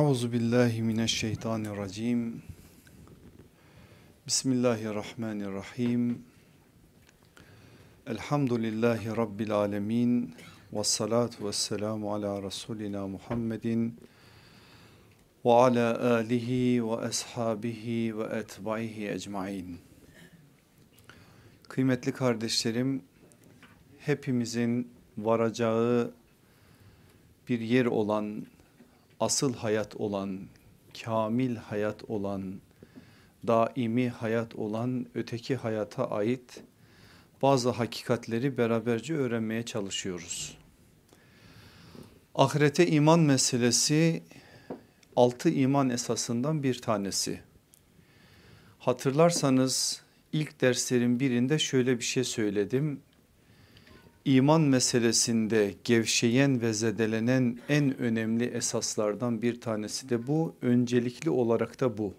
Euzu billahi mineşşeytanirracim. Bismillahirrahmanirrahim. Elhamdülillahi rabbil alamin. Ves salatu vesselamu ala rasulina Muhammedin ve ala alihi ve ashabihi ve etbaihi ecmaîn. Kıymetli kardeşlerim, hepimizin varacağı bir yer olan asıl hayat olan, kamil hayat olan, daimi hayat olan öteki hayata ait bazı hakikatleri beraberce öğrenmeye çalışıyoruz. Ahirete iman meselesi altı iman esasından bir tanesi. Hatırlarsanız ilk derslerin birinde şöyle bir şey söyledim iman meselesinde gevşeyen ve zedelenen en önemli esaslardan bir tanesi de bu. Öncelikli olarak da bu.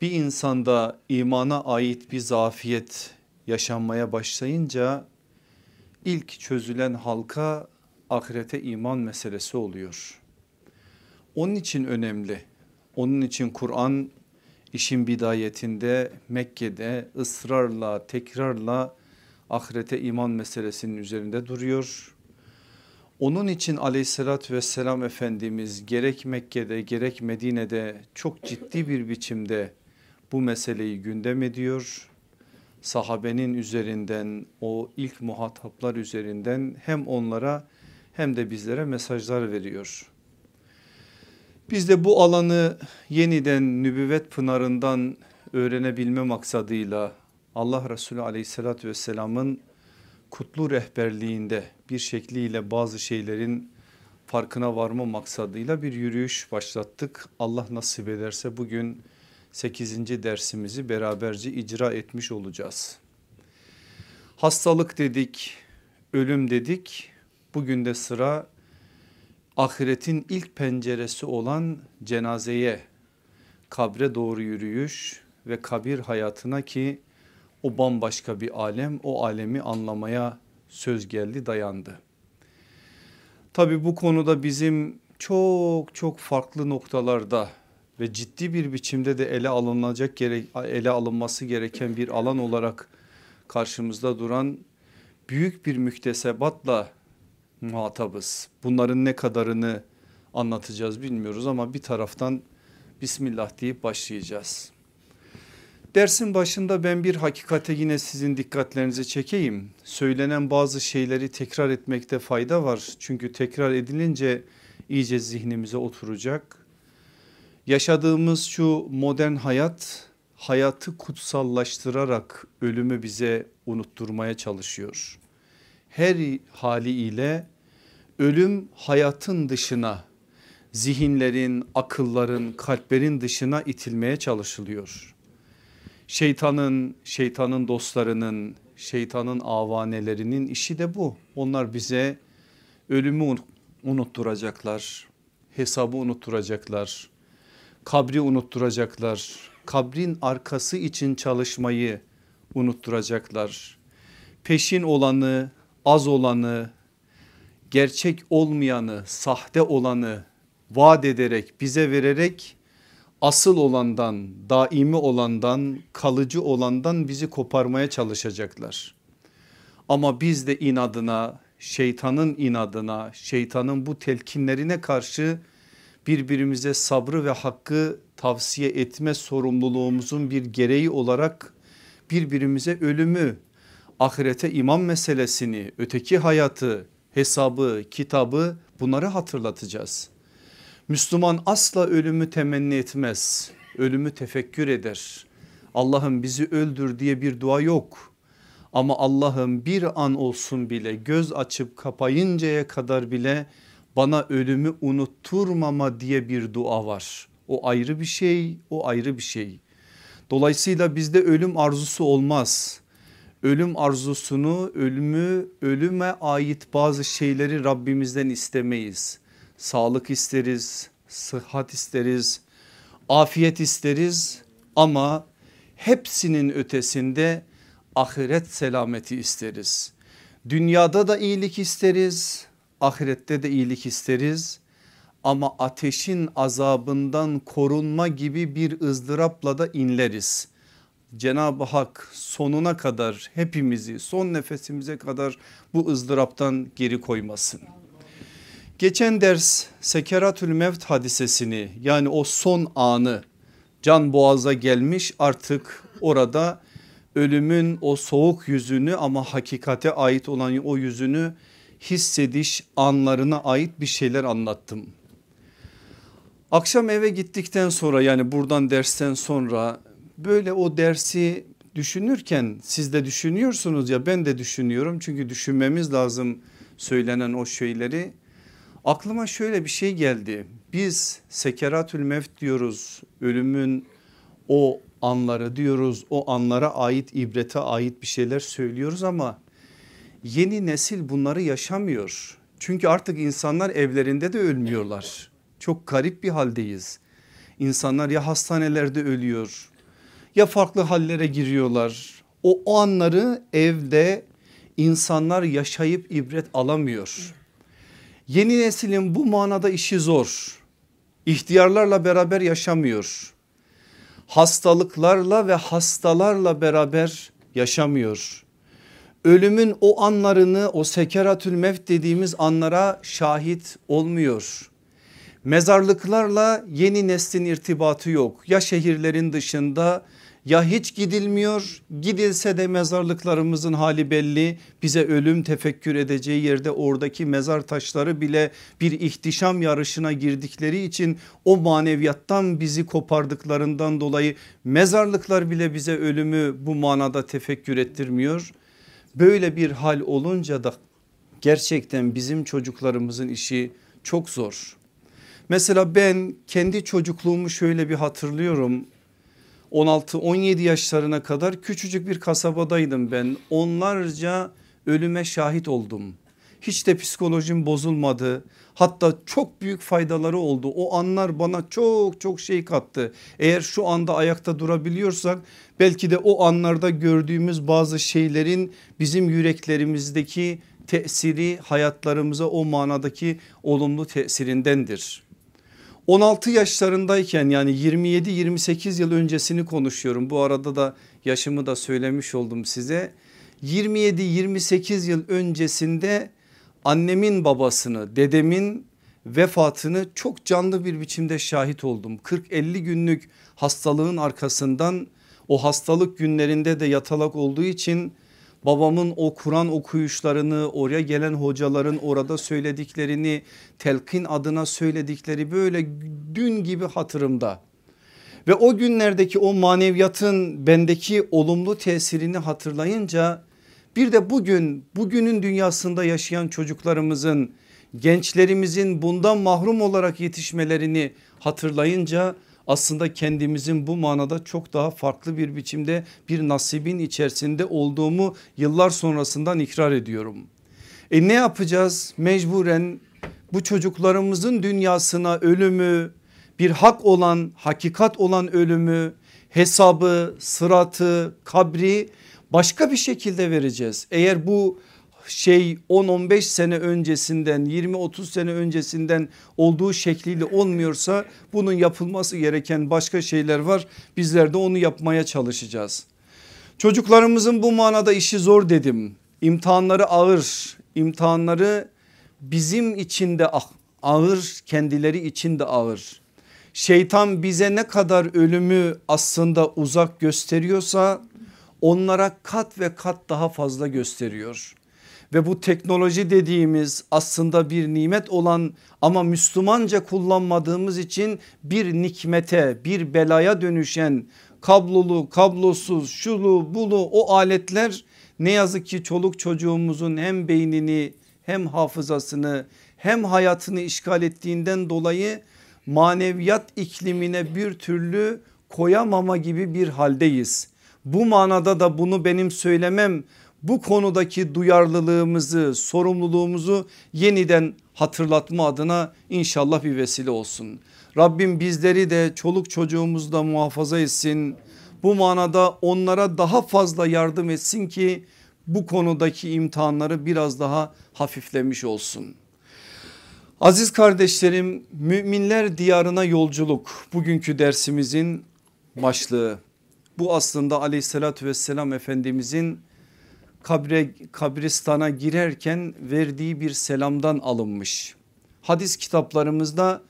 Bir insanda imana ait bir zafiyet yaşanmaya başlayınca ilk çözülen halka ahirete iman meselesi oluyor. Onun için önemli. Onun için Kur'an işin bidayetinde Mekke'de ısrarla tekrarla ahirete iman meselesinin üzerinde duruyor. Onun için aleyhissalatü vesselam Efendimiz gerek Mekke'de gerek Medine'de çok ciddi bir biçimde bu meseleyi gündem ediyor. Sahabenin üzerinden o ilk muhataplar üzerinden hem onlara hem de bizlere mesajlar veriyor. Biz de bu alanı yeniden nübüvvet pınarından öğrenebilme maksadıyla Allah Resulü aleyhissalatü vesselamın kutlu rehberliğinde bir şekliyle bazı şeylerin farkına varma maksadıyla bir yürüyüş başlattık. Allah nasip ederse bugün 8. dersimizi beraberce icra etmiş olacağız. Hastalık dedik, ölüm dedik. Bugün de sıra ahiretin ilk penceresi olan cenazeye, kabre doğru yürüyüş ve kabir hayatına ki o bambaşka bir alem o alemi anlamaya söz geldi dayandı. Tabi bu konuda bizim çok çok farklı noktalarda ve ciddi bir biçimde de ele alınacak ele alınması gereken bir alan olarak karşımızda duran büyük bir müktesebatla muhatabız. Bunların ne kadarını anlatacağız bilmiyoruz ama bir taraftan Bismillah deyip başlayacağız. Dersin başında ben bir hakikate yine sizin dikkatlerinizi çekeyim. Söylenen bazı şeyleri tekrar etmekte fayda var. Çünkü tekrar edilince iyice zihnimize oturacak. Yaşadığımız şu modern hayat hayatı kutsallaştırarak ölümü bize unutturmaya çalışıyor. Her haliyle ölüm hayatın dışına zihinlerin, akılların, kalplerin dışına itilmeye çalışılıyor Şeytanın, şeytanın dostlarının, şeytanın avanelerinin işi de bu. Onlar bize ölümü unutturacaklar, hesabı unutturacaklar, kabri unutturacaklar, kabrin arkası için çalışmayı unutturacaklar. Peşin olanı, az olanı, gerçek olmayanı, sahte olanı vaat ederek bize vererek asıl olandan, daimi olandan, kalıcı olandan bizi koparmaya çalışacaklar. Ama biz de inadına, şeytanın inadına, şeytanın bu telkinlerine karşı birbirimize sabrı ve hakkı tavsiye etme sorumluluğumuzun bir gereği olarak birbirimize ölümü, ahirete iman meselesini, öteki hayatı, hesabı, kitabı bunları hatırlatacağız. Müslüman asla ölümü temenni etmez. Ölümü tefekkür eder. Allah'ım bizi öldür diye bir dua yok. Ama Allah'ım bir an olsun bile göz açıp kapayıncaya kadar bile bana ölümü unutturmama diye bir dua var. O ayrı bir şey o ayrı bir şey. Dolayısıyla bizde ölüm arzusu olmaz. Ölüm arzusunu ölümü ölüme ait bazı şeyleri Rabbimizden istemeyiz sağlık isteriz, sıhhat isteriz, afiyet isteriz ama hepsinin ötesinde ahiret selameti isteriz. Dünyada da iyilik isteriz, ahirette de iyilik isteriz ama ateşin azabından korunma gibi bir ızdırapla da inleriz. Cenab-ı Hak sonuna kadar hepimizi son nefesimize kadar bu ızdıraptan geri koymasın. Geçen ders Sekeratül Mevt hadisesini yani o son anı can boğaza gelmiş artık orada ölümün o soğuk yüzünü ama hakikate ait olan o yüzünü hissediş anlarına ait bir şeyler anlattım. Akşam eve gittikten sonra yani buradan dersten sonra böyle o dersi düşünürken siz de düşünüyorsunuz ya ben de düşünüyorum çünkü düşünmemiz lazım söylenen o şeyleri. Aklıma şöyle bir şey geldi. Biz sekeratül mevt diyoruz ölümün o anları diyoruz o anlara ait ibrete ait bir şeyler söylüyoruz ama yeni nesil bunları yaşamıyor. Çünkü artık insanlar evlerinde de ölmüyorlar. Çok garip bir haldeyiz. İnsanlar ya hastanelerde ölüyor ya farklı hallere giriyorlar. O, o anları evde insanlar yaşayıp ibret alamıyor. Yeni neslin bu manada işi zor. İhtiyarlarla beraber yaşamıyor. Hastalıklarla ve hastalarla beraber yaşamıyor. Ölümün o anlarını o sekeratül mevt dediğimiz anlara şahit olmuyor. Mezarlıklarla yeni neslin irtibatı yok. Ya şehirlerin dışında ya hiç gidilmiyor gidilse de mezarlıklarımızın hali belli bize ölüm tefekkür edeceği yerde oradaki mezar taşları bile bir ihtişam yarışına girdikleri için o maneviyattan bizi kopardıklarından dolayı mezarlıklar bile bize ölümü bu manada tefekkür ettirmiyor. Böyle bir hal olunca da gerçekten bizim çocuklarımızın işi çok zor. Mesela ben kendi çocukluğumu şöyle bir hatırlıyorum 16-17 yaşlarına kadar küçücük bir kasabadaydım ben. Onlarca ölüme şahit oldum. Hiç de psikolojim bozulmadı. Hatta çok büyük faydaları oldu. O anlar bana çok çok şey kattı. Eğer şu anda ayakta durabiliyorsak belki de o anlarda gördüğümüz bazı şeylerin bizim yüreklerimizdeki tesiri hayatlarımıza o manadaki olumlu tesirindendir. 16 yaşlarındayken yani 27-28 yıl öncesini konuşuyorum. Bu arada da yaşımı da söylemiş oldum size. 27-28 yıl öncesinde annemin babasını dedemin vefatını çok canlı bir biçimde şahit oldum. 40-50 günlük hastalığın arkasından o hastalık günlerinde de yatalak olduğu için babamın o Kur'an okuyuşlarını oraya gelen hocaların orada söylediklerini telkin adına söyledikleri böyle dün gibi hatırımda. Ve o günlerdeki o maneviyatın bendeki olumlu tesirini hatırlayınca bir de bugün bugünün dünyasında yaşayan çocuklarımızın gençlerimizin bundan mahrum olarak yetişmelerini hatırlayınca aslında kendimizin bu manada çok daha farklı bir biçimde bir nasibin içerisinde olduğumu yıllar sonrasından ikrar ediyorum. E ne yapacağız? Mecburen bu çocuklarımızın dünyasına ölümü, bir hak olan, hakikat olan ölümü, hesabı, sıratı, kabri başka bir şekilde vereceğiz. Eğer bu şey 10-15 sene öncesinden 20-30 sene öncesinden olduğu şekliyle olmuyorsa bunun yapılması gereken başka şeyler var. Bizler de onu yapmaya çalışacağız. Çocuklarımızın bu manada işi zor dedim. İmtihanları ağır. İmtihanları bizim için de ağır kendileri için de ağır. Şeytan bize ne kadar ölümü aslında uzak gösteriyorsa onlara kat ve kat daha fazla gösteriyor ve bu teknoloji dediğimiz aslında bir nimet olan ama Müslümanca kullanmadığımız için bir nikmete bir belaya dönüşen kablolu kablosuz şulu bulu o aletler ne yazık ki çoluk çocuğumuzun hem beynini hem hafızasını hem hayatını işgal ettiğinden dolayı maneviyat iklimine bir türlü koyamama gibi bir haldeyiz. Bu manada da bunu benim söylemem bu konudaki duyarlılığımızı sorumluluğumuzu yeniden hatırlatma adına inşallah bir vesile olsun. Rabbim bizleri de çoluk çocuğumuzu da muhafaza etsin. Bu manada onlara daha fazla yardım etsin ki bu konudaki imtihanları biraz daha hafiflemiş olsun. Aziz kardeşlerim müminler diyarına yolculuk bugünkü dersimizin başlığı. Bu aslında aleyhissalatü vesselam efendimizin kabre, kabristana girerken verdiği bir selamdan alınmış. Hadis kitaplarımızda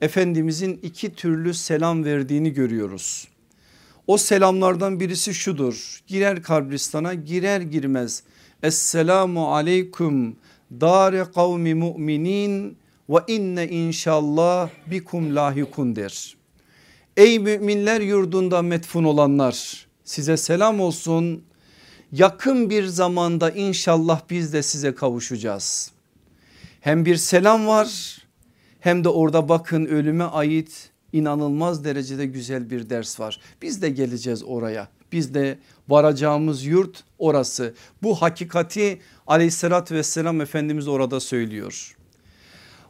Efendimizin iki türlü selam verdiğini görüyoruz. O selamlardan birisi şudur girer kabristana girer girmez Esselamu aleyküm dare kavmi mu'minin ve inne inşallah bikum lahikun der. Ey müminler yurdunda metfun olanlar size selam olsun. Yakın bir zamanda inşallah biz de size kavuşacağız. Hem bir selam var hem de orada bakın ölüme ait inanılmaz derecede güzel bir ders var. Biz de geleceğiz oraya. Biz de varacağımız yurt orası. Bu hakikati aleyhissalatü vesselam Efendimiz orada söylüyor.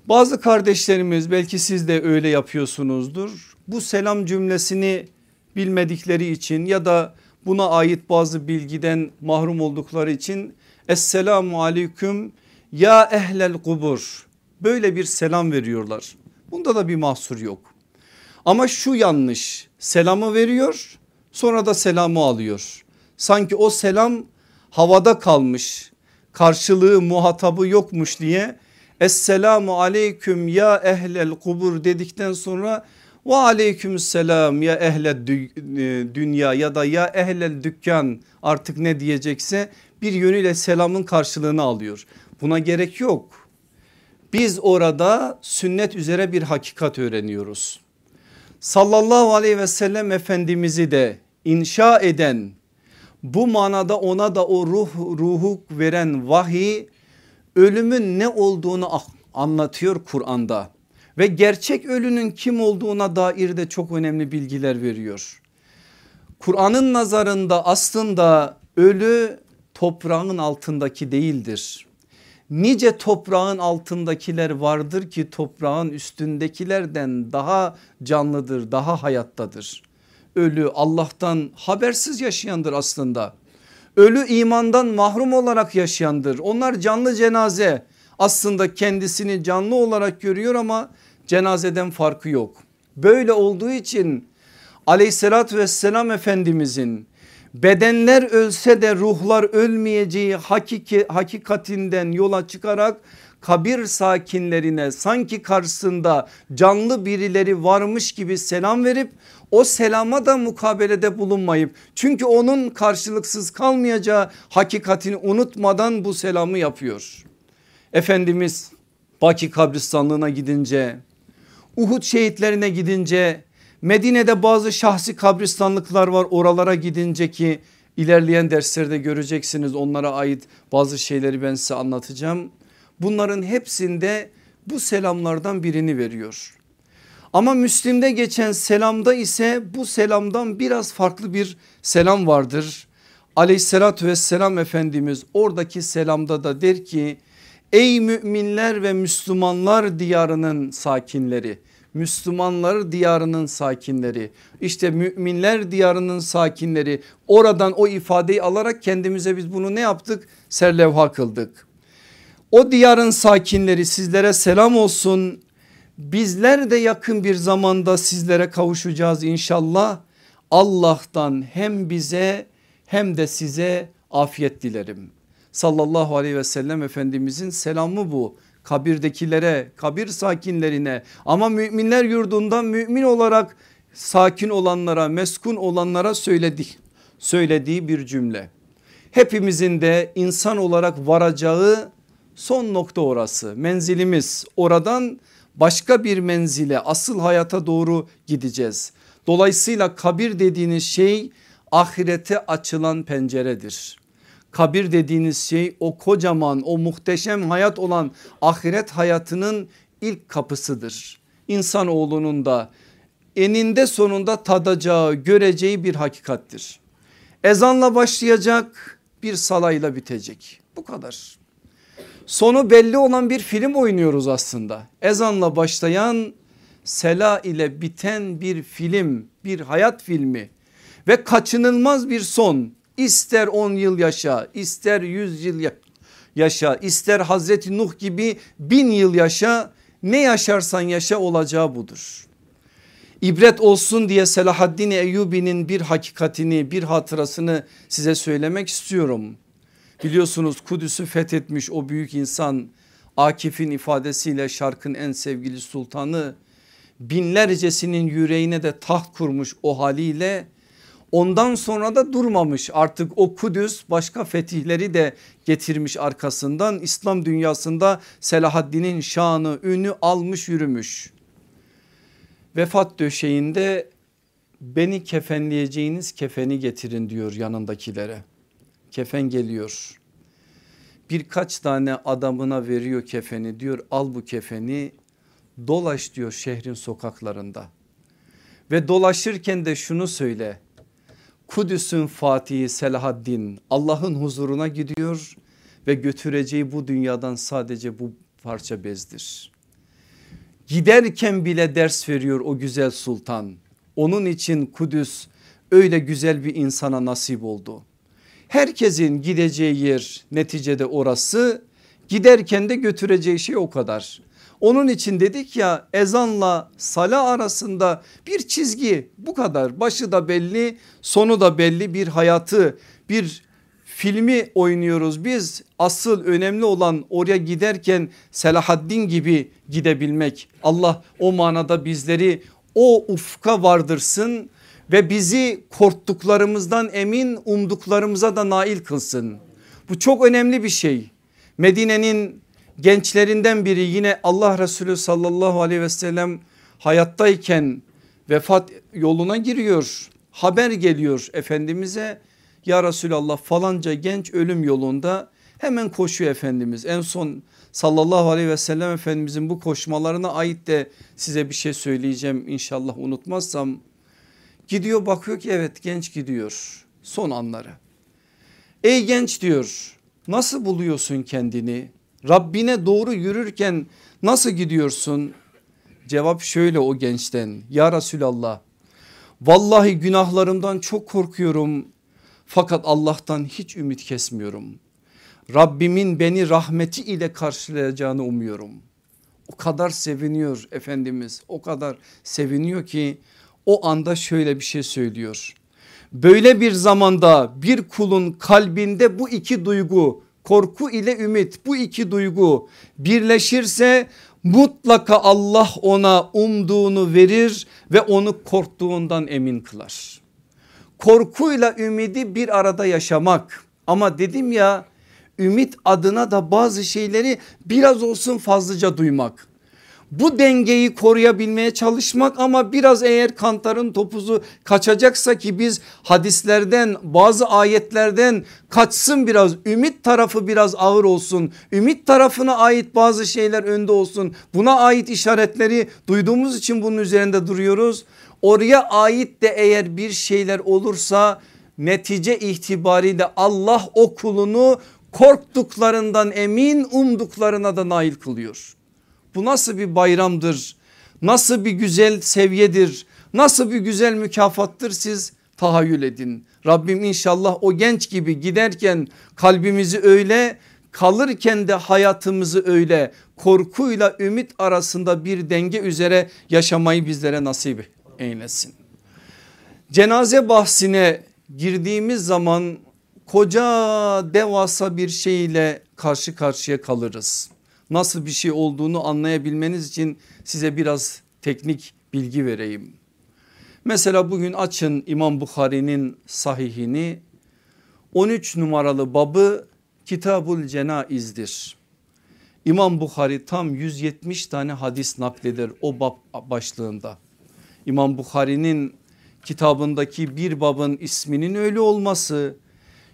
Bazı kardeşlerimiz belki siz de öyle yapıyorsunuzdur. Bu selam cümlesini bilmedikleri için ya da buna ait bazı bilgiden mahrum oldukları için Esselamu aleyküm ya ehlel kubur böyle bir selam veriyorlar. Bunda da bir mahsur yok. Ama şu yanlış selamı veriyor sonra da selamı alıyor. Sanki o selam havada kalmış karşılığı muhatabı yokmuş diye Esselamu aleyküm ya ehlel kubur dedikten sonra ve aleyküm selam ya ehlel e, dünya ya da ya ehlel dükkan artık ne diyecekse bir yönüyle selamın karşılığını alıyor. Buna gerek yok. Biz orada sünnet üzere bir hakikat öğreniyoruz. Sallallahu aleyhi ve sellem Efendimiz'i de inşa eden bu manada ona da o ruh ruhu veren vahiy ölümün ne olduğunu anlatıyor Kur'an'da ve gerçek ölünün kim olduğuna dair de çok önemli bilgiler veriyor. Kur'an'ın nazarında aslında ölü toprağın altındaki değildir. Nice toprağın altındakiler vardır ki toprağın üstündekilerden daha canlıdır, daha hayattadır. Ölü Allah'tan habersiz yaşayandır aslında. Ölü imandan mahrum olarak yaşayandır. Onlar canlı cenaze aslında kendisini canlı olarak görüyor ama cenazeden farkı yok. Böyle olduğu için aleyhissalatü vesselam efendimizin bedenler ölse de ruhlar ölmeyeceği hakiki, hakikatinden yola çıkarak kabir sakinlerine sanki karşısında canlı birileri varmış gibi selam verip o selama da mukabelede bulunmayıp çünkü onun karşılıksız kalmayacağı hakikatini unutmadan bu selamı yapıyor. Efendimiz Baki kabristanlığına gidince Uhud şehitlerine gidince Medine'de bazı şahsi kabristanlıklar var oralara gidince ki ilerleyen derslerde göreceksiniz onlara ait bazı şeyleri ben size anlatacağım. Bunların hepsinde bu selamlardan birini veriyor. Ama Müslim'de geçen selamda ise bu selamdan biraz farklı bir selam vardır. Aleyhissalatü vesselam Efendimiz oradaki selamda da der ki ey müminler ve Müslümanlar diyarının sakinleri Müslümanlar diyarının sakinleri işte müminler diyarının sakinleri oradan o ifadeyi alarak kendimize biz bunu ne yaptık serlevha kıldık. O diyarın sakinleri sizlere selam olsun bizler de yakın bir zamanda sizlere kavuşacağız inşallah. Allah'tan hem bize hem de size afiyet dilerim. Sallallahu aleyhi ve sellem Efendimizin selamı bu kabirdekilere kabir sakinlerine ama müminler yurdundan mümin olarak sakin olanlara meskun olanlara söyledik söylediği bir cümle. Hepimizin de insan olarak varacağı son nokta orası menzilimiz oradan başka bir menzile asıl hayata doğru gideceğiz. Dolayısıyla kabir dediğiniz şey ahirete açılan penceredir. Kabir dediğiniz şey o kocaman o muhteşem hayat olan ahiret hayatının ilk kapısıdır. İnsanoğlunun da eninde sonunda tadacağı göreceği bir hakikattir. Ezanla başlayacak bir salayla bitecek bu kadar. Sonu belli olan bir film oynuyoruz aslında. Ezanla başlayan sela ile biten bir film bir hayat filmi ve kaçınılmaz bir son İster 10 yıl yaşa ister 100 yıl yaşa ister Hazreti Nuh gibi bin yıl yaşa Ne yaşarsan yaşa olacağı budur. İbret olsun diye Selahaddin Eyyubi'nin bir hakikatini bir hatırasını size söylemek istiyorum. Biliyorsunuz Kudüs'ü fethetmiş o büyük insan Akif'in ifadesiyle şarkın en sevgili sultanı binlercesinin yüreğine de taht kurmuş o haliyle ondan sonra da durmamış artık o Kudüs başka fetihleri de getirmiş arkasından İslam dünyasında Selahaddin'in şanı ünü almış yürümüş. Vefat döşeğinde beni kefenleyeceğiniz kefeni getirin diyor yanındakilere. Kefen geliyor. Birkaç tane adamına veriyor kefeni diyor al bu kefeni dolaş diyor şehrin sokaklarında. Ve dolaşırken de şunu söyle. Kudüs'ün Fatihi Selahaddin Allah'ın huzuruna gidiyor ve götüreceği bu dünyadan sadece bu parça bezdir. Giderken bile ders veriyor o güzel sultan. Onun için Kudüs öyle güzel bir insana nasip oldu. Herkesin gideceği yer neticede orası giderken de götüreceği şey o kadar. Onun için dedik ya ezanla sala arasında bir çizgi bu kadar başı da belli sonu da belli bir hayatı bir filmi oynuyoruz biz asıl önemli olan oraya giderken Selahaddin gibi gidebilmek Allah o manada bizleri o ufka vardırsın ve bizi korktuklarımızdan emin umduklarımıza da nail kılsın. Bu çok önemli bir şey. Medine'nin gençlerinden biri yine Allah Resulü sallallahu aleyhi ve sellem hayattayken vefat yoluna giriyor. Haber geliyor Efendimiz'e ya Resulallah falanca genç ölüm yolunda hemen koşuyor Efendimiz. En son sallallahu aleyhi ve sellem Efendimizin bu koşmalarına ait de size bir şey söyleyeceğim inşallah unutmazsam. Gidiyor bakıyor ki evet genç gidiyor son anları. Ey genç diyor nasıl buluyorsun kendini? Rabbine doğru yürürken nasıl gidiyorsun? Cevap şöyle o gençten ya Resulallah vallahi günahlarımdan çok korkuyorum fakat Allah'tan hiç ümit kesmiyorum. Rabbimin beni rahmeti ile karşılayacağını umuyorum. O kadar seviniyor Efendimiz o kadar seviniyor ki o anda şöyle bir şey söylüyor. Böyle bir zamanda bir kulun kalbinde bu iki duygu korku ile ümit bu iki duygu birleşirse mutlaka Allah ona umduğunu verir ve onu korktuğundan emin kılar. Korkuyla ümidi bir arada yaşamak ama dedim ya ümit adına da bazı şeyleri biraz olsun fazlaca duymak bu dengeyi koruyabilmeye çalışmak ama biraz eğer kantarın topuzu kaçacaksa ki biz hadislerden bazı ayetlerden kaçsın biraz ümit tarafı biraz ağır olsun ümit tarafına ait bazı şeyler önde olsun buna ait işaretleri duyduğumuz için bunun üzerinde duruyoruz oraya ait de eğer bir şeyler olursa netice itibariyle Allah o kulunu korktuklarından emin umduklarına da nail kılıyor. Bu nasıl bir bayramdır? Nasıl bir güzel seviyedir? Nasıl bir güzel mükafattır siz tahayyül edin. Rabbim inşallah o genç gibi giderken kalbimizi öyle kalırken de hayatımızı öyle korkuyla ümit arasında bir denge üzere yaşamayı bizlere nasip eylesin. Cenaze bahsine girdiğimiz zaman koca devasa bir şeyle karşı karşıya kalırız nasıl bir şey olduğunu anlayabilmeniz için size biraz teknik bilgi vereyim. Mesela bugün açın İmam Bukhari'nin sahihini 13 numaralı babı Kitabul Cenaiz'dir. İmam Bukhari tam 170 tane hadis nakleder o bab başlığında. İmam Bukhari'nin kitabındaki bir babın isminin öyle olması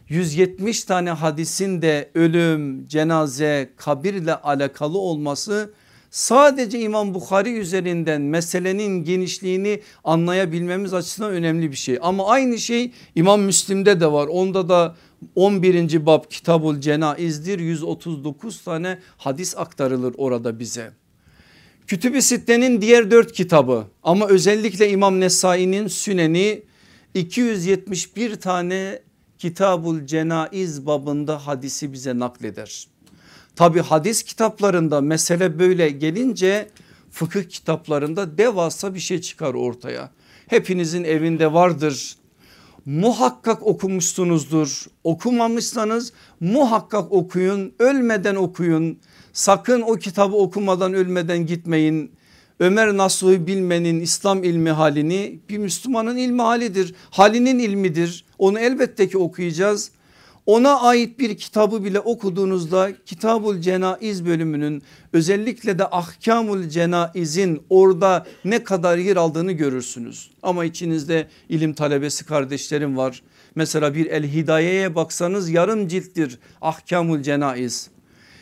170 tane hadisin de ölüm, cenaze, kabirle alakalı olması sadece İmam Bukhari üzerinden meselenin genişliğini anlayabilmemiz açısından önemli bir şey. Ama aynı şey İmam Müslim'de de var. Onda da 11. bab Kitabul Cenaiz'dir 139 tane hadis aktarılır orada bize. Kütüb-i Sitte'nin diğer dört kitabı ama özellikle İmam Nesai'nin Süneni 271 tane Kitabul Cenaiz babında hadisi bize nakleder. Tabi hadis kitaplarında mesele böyle gelince fıkıh kitaplarında devasa bir şey çıkar ortaya. Hepinizin evinde vardır. Muhakkak okumuşsunuzdur. Okumamışsanız muhakkak okuyun. Ölmeden okuyun. Sakın o kitabı okumadan ölmeden gitmeyin. Ömer Nasuh'u bilmenin İslam ilmi halini bir Müslümanın ilmi halidir. Halinin ilmidir. Onu elbette ki okuyacağız. Ona ait bir kitabı bile okuduğunuzda Kitabul Cenaiz bölümünün özellikle de Ahkamul Cenaiz'in orada ne kadar yer aldığını görürsünüz. Ama içinizde ilim talebesi kardeşlerim var. Mesela bir El Hidaye'ye baksanız yarım cilttir Ahkamul Cenaiz.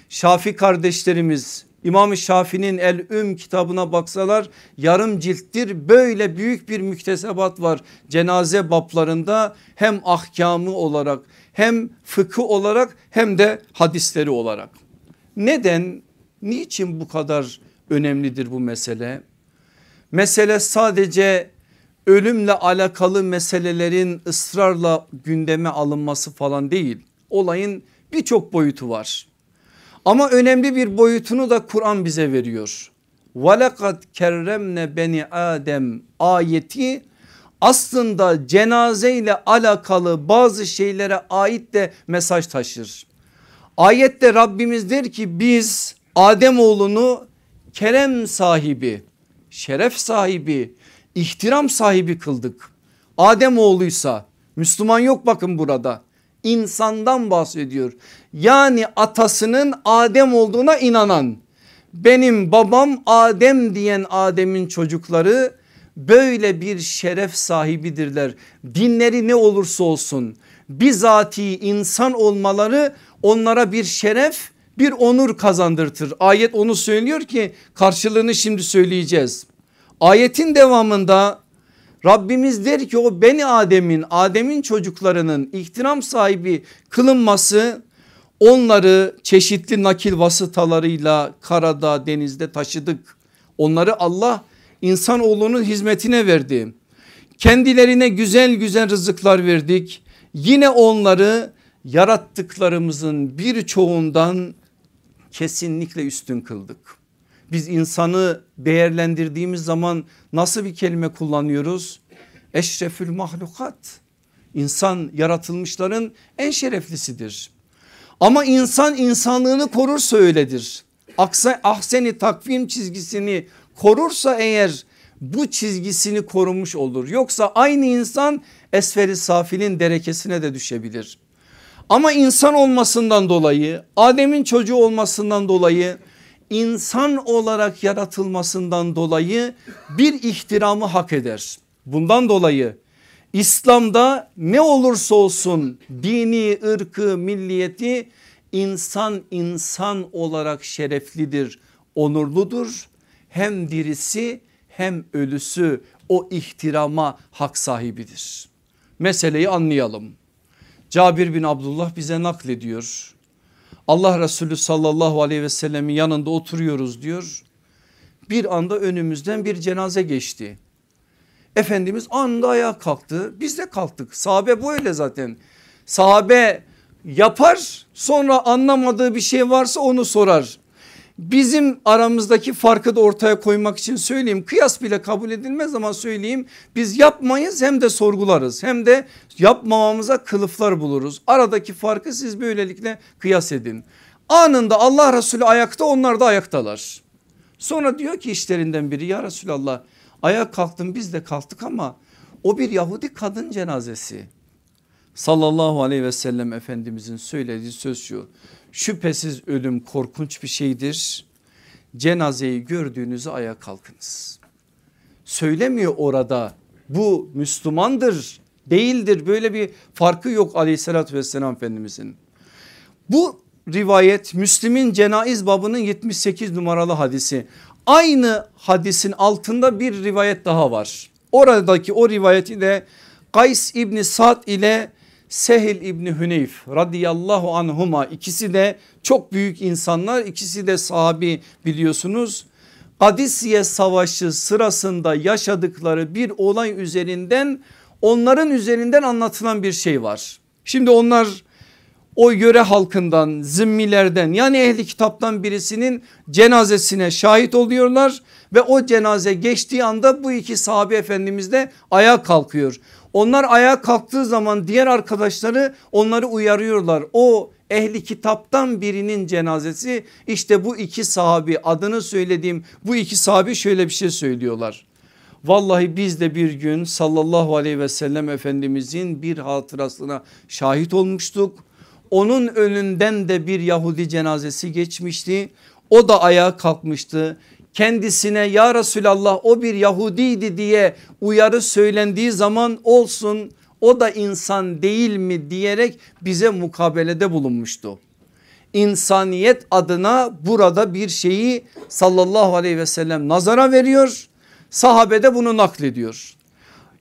Şafi kardeşlerimiz İmam Şafii'nin El Üm kitabına baksalar yarım cilttir böyle büyük bir müktesebat var cenaze bablarında hem ahkamı olarak hem fıkı olarak hem de hadisleri olarak. Neden niçin bu kadar önemlidir bu mesele? Mesele sadece ölümle alakalı meselelerin ısrarla gündeme alınması falan değil. Olayın birçok boyutu var. Ama önemli bir boyutunu da Kur'an bize veriyor. وَلَقَدْ kerremne beni Adem ayeti aslında cenaze ile alakalı bazı şeylere ait de mesaj taşır. Ayette Rabbimiz der ki biz Adem oğlunu kerem sahibi, şeref sahibi, ihtiram sahibi kıldık. Adem oğluysa Müslüman yok bakın burada insandan bahsediyor. Yani atasının Adem olduğuna inanan benim babam Adem diyen Adem'in çocukları böyle bir şeref sahibidirler. Dinleri ne olursa olsun bizatihi insan olmaları onlara bir şeref bir onur kazandırtır. Ayet onu söylüyor ki karşılığını şimdi söyleyeceğiz. Ayetin devamında Rabbimiz der ki o beni Adem'in Adem'in çocuklarının ihtiram sahibi kılınması onları çeşitli nakil vasıtalarıyla karada denizde taşıdık. Onları Allah insanoğlunun hizmetine verdi. Kendilerine güzel güzel rızıklar verdik. Yine onları yarattıklarımızın birçoğundan kesinlikle üstün kıldık. Biz insanı değerlendirdiğimiz zaman nasıl bir kelime kullanıyoruz? Eşrefül mahlukat. İnsan yaratılmışların en şereflisidir. Ama insan insanlığını korursa öyledir. Aksa, ahseni takvim çizgisini korursa eğer bu çizgisini korumuş olur. Yoksa aynı insan esferi safilin derekesine de düşebilir. Ama insan olmasından dolayı Adem'in çocuğu olmasından dolayı insan olarak yaratılmasından dolayı bir ihtiramı hak eder. Bundan dolayı İslam'da ne olursa olsun dini, ırkı, milliyeti insan insan olarak şereflidir, onurludur. Hem dirisi hem ölüsü o ihtirama hak sahibidir. Meseleyi anlayalım. Cabir bin Abdullah bize naklediyor. Allah Resulü sallallahu aleyhi ve sellemin yanında oturuyoruz diyor. Bir anda önümüzden bir cenaze geçti. Efendimiz anda ayağa kalktı. Biz de kalktık. Sahabe bu öyle zaten. Sahabe yapar sonra anlamadığı bir şey varsa onu sorar. Bizim aramızdaki farkı da ortaya koymak için söyleyeyim. Kıyas bile kabul edilmez ama söyleyeyim. Biz yapmayız hem de sorgularız. Hem de yapmamamıza kılıflar buluruz. Aradaki farkı siz böylelikle kıyas edin. Anında Allah Resulü ayakta onlar da ayaktalar. Sonra diyor ki işlerinden biri ya Resulallah ayağa kalktım biz de kalktık ama o bir Yahudi kadın cenazesi. Sallallahu aleyhi ve sellem Efendimizin söylediği söz şu Şüphesiz ölüm korkunç bir şeydir. Cenazeyi gördüğünüzü ayağa kalkınız. Söylemiyor orada bu Müslümandır değildir böyle bir farkı yok aleyhissalatü vesselam Efendimizin. Bu rivayet Müslim'in cenaiz babının 78 numaralı hadisi. Aynı hadisin altında bir rivayet daha var. Oradaki o rivayeti de Kays İbni Sa'd ile Sehil İbni Hüneyf radıyallahu anhuma ikisi de çok büyük insanlar ikisi de sahabi biliyorsunuz. Kadisiye savaşı sırasında yaşadıkları bir olay üzerinden onların üzerinden anlatılan bir şey var. Şimdi onlar o yöre halkından zimmilerden yani ehli kitaptan birisinin cenazesine şahit oluyorlar ve o cenaze geçtiği anda bu iki sahabe efendimiz de ayağa kalkıyor. Onlar ayağa kalktığı zaman diğer arkadaşları onları uyarıyorlar. O ehli kitaptan birinin cenazesi işte bu iki sahabi adını söylediğim bu iki sahabi şöyle bir şey söylüyorlar. Vallahi biz de bir gün sallallahu aleyhi ve sellem efendimizin bir hatırasına şahit olmuştuk. Onun önünden de bir Yahudi cenazesi geçmişti. O da ayağa kalkmıştı. Kendisine ya Resulallah o bir Yahudiydi diye uyarı söylendiği zaman olsun o da insan değil mi diyerek bize mukabelede bulunmuştu. İnsaniyet adına burada bir şeyi sallallahu aleyhi ve sellem nazara veriyor. Sahabe de bunu naklediyor.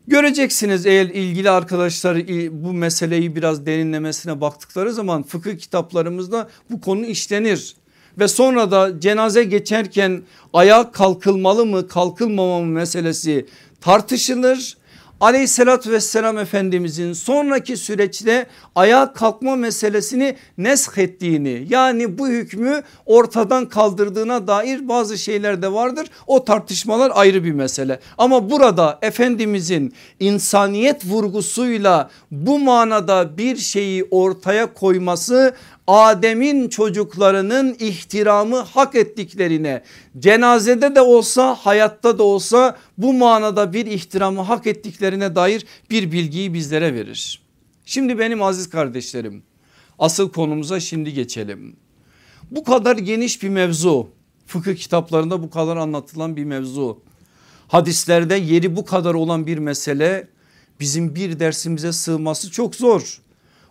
Göreceksiniz eğer ilgili arkadaşlar bu meseleyi biraz derinlemesine baktıkları zaman fıkıh kitaplarımızda bu konu işlenir. Ve sonra da cenaze geçerken ayağa kalkılmalı mı kalkılmama mı meselesi tartışılır aleyhissalatü vesselam efendimizin sonraki süreçte ayağa kalkma meselesini nesk ettiğini yani bu hükmü ortadan kaldırdığına dair bazı şeyler de vardır. O tartışmalar ayrı bir mesele ama burada Efendimizin insaniyet vurgusuyla bu manada bir şeyi ortaya koyması Adem'in çocuklarının ihtiramı hak ettiklerine cenazede de olsa hayatta da olsa bu manada bir ihtiramı hak ettiklerine dair bir bilgiyi bizlere verir. Şimdi benim aziz kardeşlerim asıl konumuza şimdi geçelim. Bu kadar geniş bir mevzu fıkıh kitaplarında bu kadar anlatılan bir mevzu. Hadislerde yeri bu kadar olan bir mesele bizim bir dersimize sığması çok zor.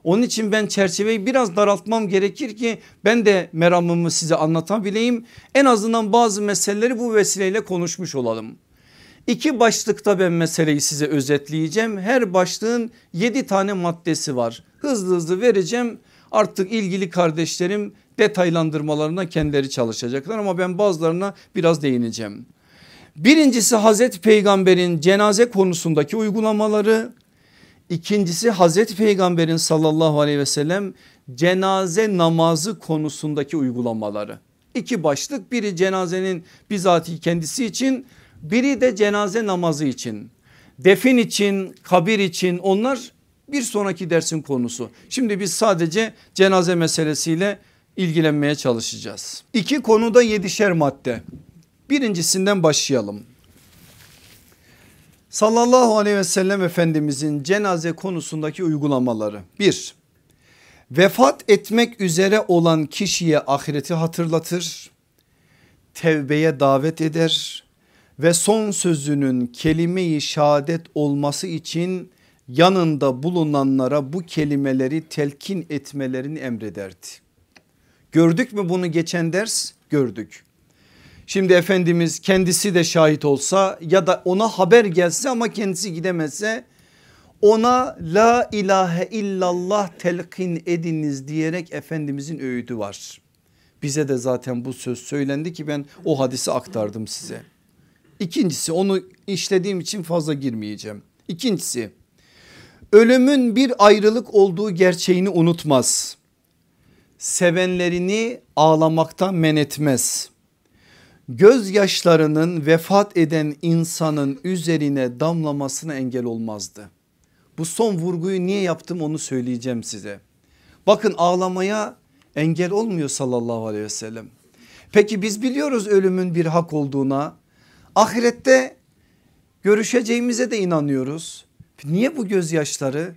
Onun için ben çerçeveyi biraz daraltmam gerekir ki ben de meramımı size anlatabileyim. En azından bazı meseleleri bu vesileyle konuşmuş olalım. İki başlıkta ben meseleyi size özetleyeceğim. Her başlığın yedi tane maddesi var. Hızlı hızlı vereceğim. Artık ilgili kardeşlerim detaylandırmalarına kendileri çalışacaklar ama ben bazılarına biraz değineceğim. Birincisi Hazreti Peygamber'in cenaze konusundaki uygulamaları. İkincisi Hazreti Peygamber'in sallallahu aleyhi ve sellem cenaze namazı konusundaki uygulamaları. İki başlık biri cenazenin bizatihi kendisi için biri de cenaze namazı için. Defin için kabir için onlar bir sonraki dersin konusu. Şimdi biz sadece cenaze meselesiyle ilgilenmeye çalışacağız. İki konuda yedişer madde. Birincisinden başlayalım sallallahu aleyhi ve sellem efendimizin cenaze konusundaki uygulamaları. Bir, vefat etmek üzere olan kişiye ahireti hatırlatır, tevbeye davet eder ve son sözünün kelime-i şehadet olması için yanında bulunanlara bu kelimeleri telkin etmelerini emrederdi. Gördük mü bunu geçen ders? Gördük. Şimdi Efendimiz kendisi de şahit olsa ya da ona haber gelse ama kendisi gidemezse ona la ilahe illallah telkin ediniz diyerek Efendimizin öğüdü var. Bize de zaten bu söz söylendi ki ben o hadisi aktardım size. İkincisi onu işlediğim için fazla girmeyeceğim. İkincisi ölümün bir ayrılık olduğu gerçeğini unutmaz. Sevenlerini ağlamaktan men etmez gözyaşlarının vefat eden insanın üzerine damlamasına engel olmazdı. Bu son vurguyu niye yaptım onu söyleyeceğim size. Bakın ağlamaya engel olmuyor sallallahu aleyhi ve sellem. Peki biz biliyoruz ölümün bir hak olduğuna. Ahirette görüşeceğimize de inanıyoruz. Niye bu gözyaşları?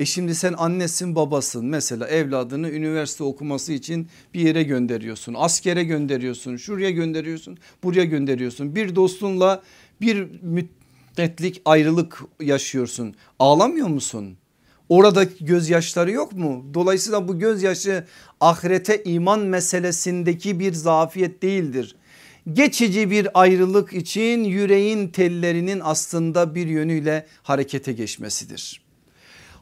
E şimdi sen annesin babasın mesela evladını üniversite okuması için bir yere gönderiyorsun. Askere gönderiyorsun şuraya gönderiyorsun buraya gönderiyorsun. Bir dostunla bir müddetlik ayrılık yaşıyorsun ağlamıyor musun? Orada gözyaşları yok mu? Dolayısıyla bu gözyaşı ahirete iman meselesindeki bir zafiyet değildir. Geçici bir ayrılık için yüreğin tellerinin aslında bir yönüyle harekete geçmesidir.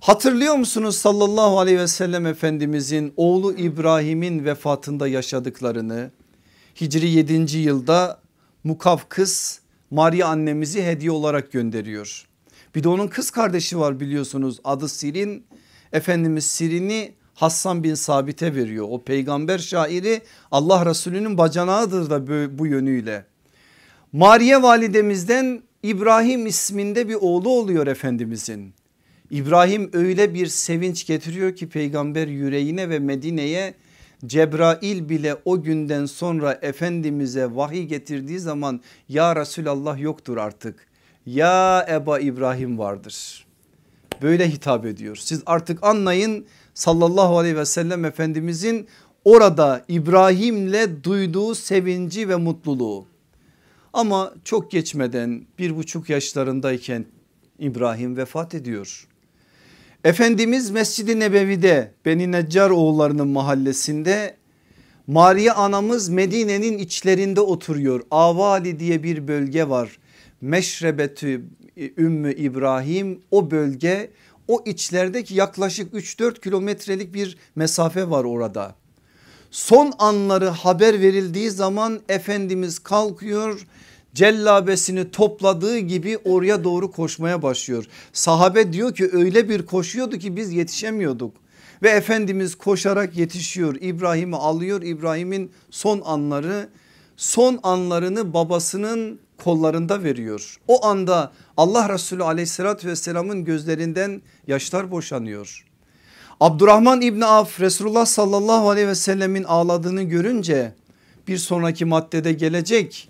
Hatırlıyor musunuz sallallahu aleyhi ve sellem efendimizin oğlu İbrahim'in vefatında yaşadıklarını? Hicri 7. yılda Mukavkıs Maria annemizi hediye olarak gönderiyor. Bir de onun kız kardeşi var biliyorsunuz adı Sirin. Efendimiz Sirin'i Hassan bin Sabit'e veriyor. O peygamber şairi Allah Resulü'nün bacanağıdır da bu yönüyle. Mariye validemizden İbrahim isminde bir oğlu oluyor Efendimizin. İbrahim öyle bir sevinç getiriyor ki peygamber yüreğine ve Medine'ye Cebrail bile o günden sonra Efendimiz'e vahiy getirdiği zaman ya Resulallah yoktur artık. Ya Eba İbrahim vardır. Böyle hitap ediyor. Siz artık anlayın sallallahu aleyhi ve sellem Efendimizin orada İbrahim'le duyduğu sevinci ve mutluluğu. Ama çok geçmeden bir buçuk yaşlarındayken İbrahim vefat ediyor. Efendimiz Mescid-i Nebevi'de Beni Neccar oğullarının mahallesinde Maria anamız Medine'nin içlerinde oturuyor. Avali diye bir bölge var. Meşrebetü Ümmü İbrahim o bölge o içlerdeki yaklaşık 3-4 kilometrelik bir mesafe var orada. Son anları haber verildiği zaman Efendimiz kalkıyor cellabesini topladığı gibi oraya doğru koşmaya başlıyor. Sahabe diyor ki öyle bir koşuyordu ki biz yetişemiyorduk. Ve Efendimiz koşarak yetişiyor İbrahim'i alıyor İbrahim'in son anları son anlarını babasının kollarında veriyor. O anda Allah Resulü aleyhissalatü vesselamın gözlerinden yaşlar boşanıyor. Abdurrahman İbni Af Resulullah sallallahu aleyhi ve sellemin ağladığını görünce bir sonraki maddede gelecek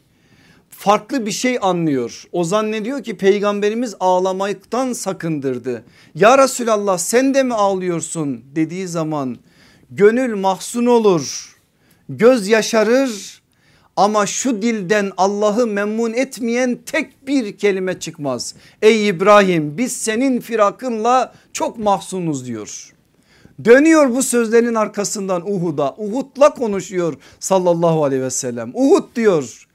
farklı bir şey anlıyor. O zannediyor ki peygamberimiz ağlamaktan sakındırdı. Ya Resulallah sen de mi ağlıyorsun dediği zaman gönül mahzun olur, göz yaşarır ama şu dilden Allah'ı memnun etmeyen tek bir kelime çıkmaz. Ey İbrahim biz senin firakınla çok mahzunuz diyor. Dönüyor bu sözlerin arkasından Uhud'a Uhud'la konuşuyor sallallahu aleyhi ve sellem. Uhud diyor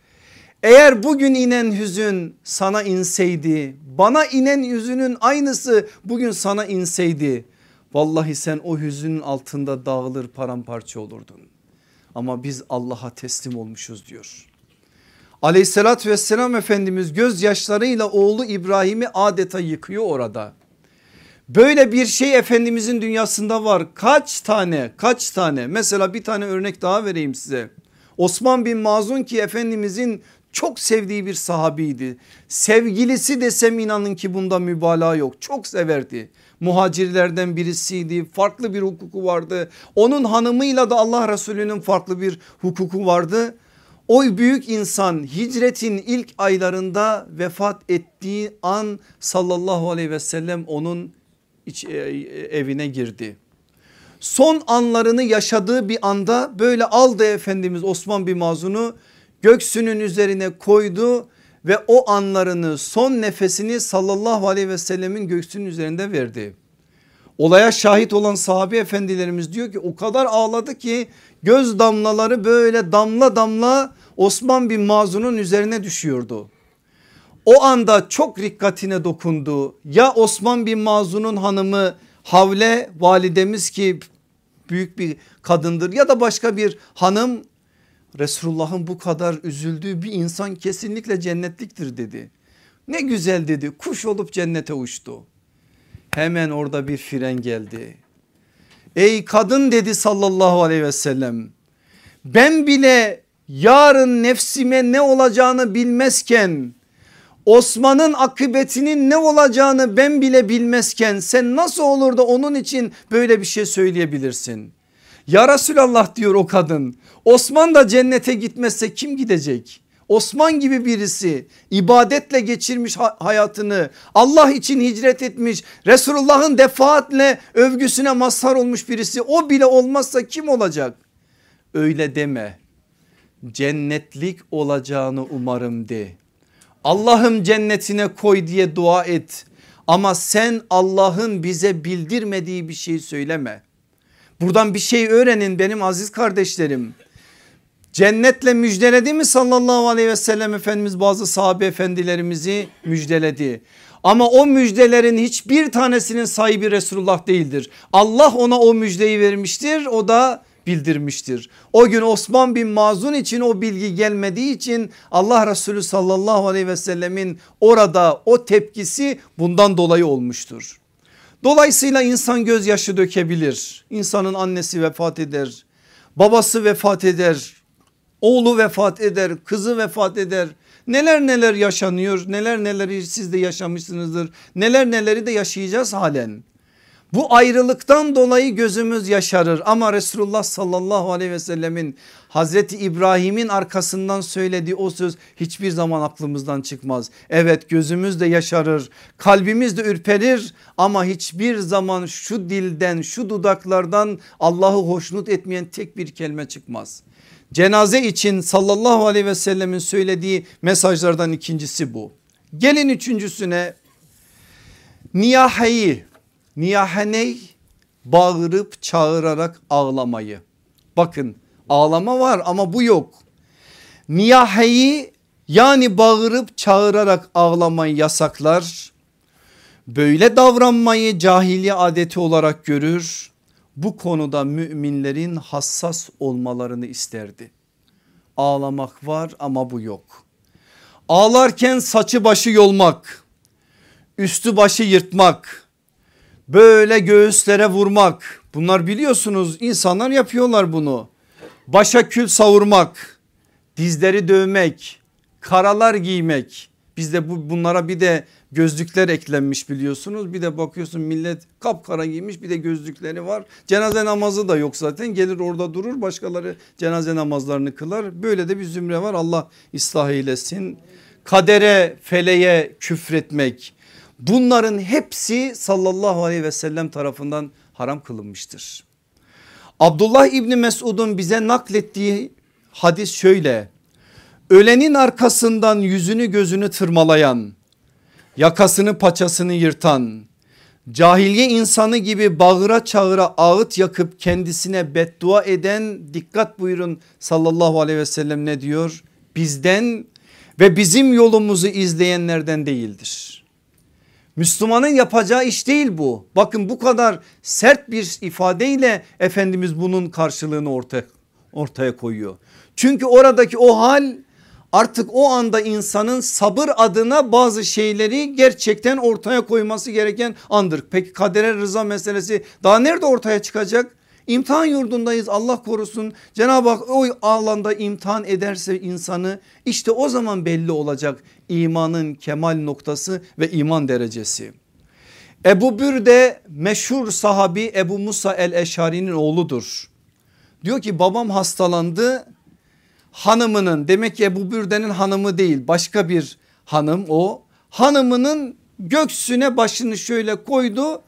eğer bugün inen hüzün sana inseydi bana inen hüzünün aynısı bugün sana inseydi vallahi sen o hüzünün altında dağılır paramparça olurdun. Ama biz Allah'a teslim olmuşuz diyor. Aleyhissalatü vesselam Efendimiz gözyaşlarıyla oğlu İbrahim'i adeta yıkıyor orada. Böyle bir şey Efendimizin dünyasında var. Kaç tane kaç tane mesela bir tane örnek daha vereyim size. Osman bin Mazun ki Efendimizin çok sevdiği bir sahabiydi. Sevgilisi desem inanın ki bunda mübalağa yok. Çok severdi. Muhacirlerden birisiydi. Farklı bir hukuku vardı. Onun hanımıyla da Allah Resulü'nün farklı bir hukuku vardı. O büyük insan hicretin ilk aylarında vefat ettiği an sallallahu aleyhi ve sellem onun iç, e, evine girdi. Son anlarını yaşadığı bir anda böyle aldı Efendimiz Osman bin Mazun'u göksünün üzerine koydu ve o anlarını son nefesini sallallahu aleyhi ve sellemin göksünün üzerinde verdi. Olaya şahit olan sahabe efendilerimiz diyor ki o kadar ağladı ki göz damlaları böyle damla damla Osman bin Mazun'un üzerine düşüyordu. O anda çok rikkatine dokundu. Ya Osman bin Mazun'un hanımı Havle validemiz ki büyük bir kadındır ya da başka bir hanım Resulullah'ın bu kadar üzüldüğü bir insan kesinlikle cennetliktir dedi. Ne güzel dedi kuş olup cennete uçtu. Hemen orada bir fren geldi. Ey kadın dedi sallallahu aleyhi ve sellem ben bile yarın nefsime ne olacağını bilmezken Osman'ın akıbetinin ne olacağını ben bile bilmezken sen nasıl olur da onun için böyle bir şey söyleyebilirsin? Ya Resulallah diyor o kadın Osman da cennete gitmezse kim gidecek? Osman gibi birisi ibadetle geçirmiş hayatını Allah için hicret etmiş Resulullah'ın defaatle övgüsüne mazhar olmuş birisi o bile olmazsa kim olacak? Öyle deme cennetlik olacağını umarım de. Allah'ım cennetine koy diye dua et ama sen Allah'ın bize bildirmediği bir şey söyleme. Buradan bir şey öğrenin benim aziz kardeşlerim. Cennetle müjdeledi mi sallallahu aleyhi ve sellem Efendimiz bazı sahabe efendilerimizi müjdeledi. Ama o müjdelerin hiçbir tanesinin sahibi Resulullah değildir. Allah ona o müjdeyi vermiştir o da bildirmiştir. O gün Osman bin Mazun için o bilgi gelmediği için Allah Resulü sallallahu aleyhi ve sellemin orada o tepkisi bundan dolayı olmuştur. Dolayısıyla insan gözyaşı dökebilir. İnsanın annesi vefat eder. Babası vefat eder. Oğlu vefat eder. Kızı vefat eder. Neler neler yaşanıyor. Neler neleri siz de yaşamışsınızdır. Neler neleri de yaşayacağız halen. Bu ayrılıktan dolayı gözümüz yaşarır ama Resulullah sallallahu aleyhi ve sellemin Hazreti İbrahim'in arkasından söylediği o söz hiçbir zaman aklımızdan çıkmaz. Evet gözümüz de yaşarır kalbimiz de ürperir ama hiçbir zaman şu dilden şu dudaklardan Allah'ı hoşnut etmeyen tek bir kelime çıkmaz. Cenaze için sallallahu aleyhi ve sellemin söylediği mesajlardan ikincisi bu. Gelin üçüncüsüne niyaheyi Niyaheney bağırıp çağırarak ağlamayı. Bakın ağlama var ama bu yok. Niyaheyi yani bağırıp çağırarak ağlamayı yasaklar. Böyle davranmayı cahiliye adeti olarak görür. Bu konuda müminlerin hassas olmalarını isterdi. Ağlamak var ama bu yok. Ağlarken saçı başı yolmak, üstü başı yırtmak, böyle göğüslere vurmak bunlar biliyorsunuz insanlar yapıyorlar bunu. Başa kül savurmak, dizleri dövmek, karalar giymek. Bizde bu bunlara bir de gözlükler eklenmiş biliyorsunuz. Bir de bakıyorsun millet kapkara giymiş bir de gözlükleri var. Cenaze namazı da yok zaten gelir orada durur başkaları cenaze namazlarını kılar. Böyle de bir zümre var Allah ıslah eylesin. Kadere feleğe küfretmek Bunların hepsi sallallahu aleyhi ve sellem tarafından haram kılınmıştır. Abdullah İbni Mesud'un bize naklettiği hadis şöyle. Ölenin arkasından yüzünü gözünü tırmalayan, yakasını paçasını yırtan, cahiliye insanı gibi bağıra çağıra ağıt yakıp kendisine beddua eden dikkat buyurun sallallahu aleyhi ve sellem ne diyor? Bizden ve bizim yolumuzu izleyenlerden değildir. Müslümanın yapacağı iş değil bu. Bakın bu kadar sert bir ifadeyle Efendimiz bunun karşılığını ortaya, ortaya koyuyor. Çünkü oradaki o hal artık o anda insanın sabır adına bazı şeyleri gerçekten ortaya koyması gereken andır. Peki kadere rıza meselesi daha nerede ortaya çıkacak? İmtihan yurdundayız Allah korusun. Cenab-ı Hak o alanda imtihan ederse insanı işte o zaman belli olacak imanın kemal noktası ve iman derecesi. Ebu Bürde meşhur sahabi Ebu Musa el Eşari'nin oğludur. Diyor ki babam hastalandı hanımının demek ki Ebu Bürde'nin hanımı değil başka bir hanım o. Hanımının göksüne başını şöyle koydu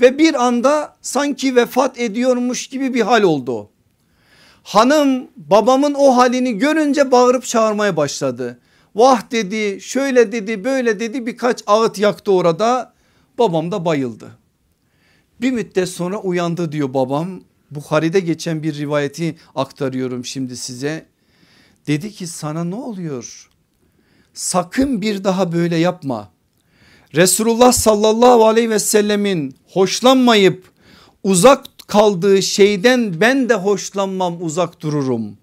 ve bir anda sanki vefat ediyormuş gibi bir hal oldu. Hanım babamın o halini görünce bağırıp çağırmaya başladı. Vah dedi şöyle dedi böyle dedi birkaç ağıt yaktı orada babam da bayıldı. Bir müddet sonra uyandı diyor babam Bukhari'de geçen bir rivayeti aktarıyorum şimdi size. Dedi ki sana ne oluyor? Sakın bir daha böyle yapma. Resulullah sallallahu aleyhi ve sellemin hoşlanmayıp uzak kaldığı şeyden ben de hoşlanmam uzak dururum.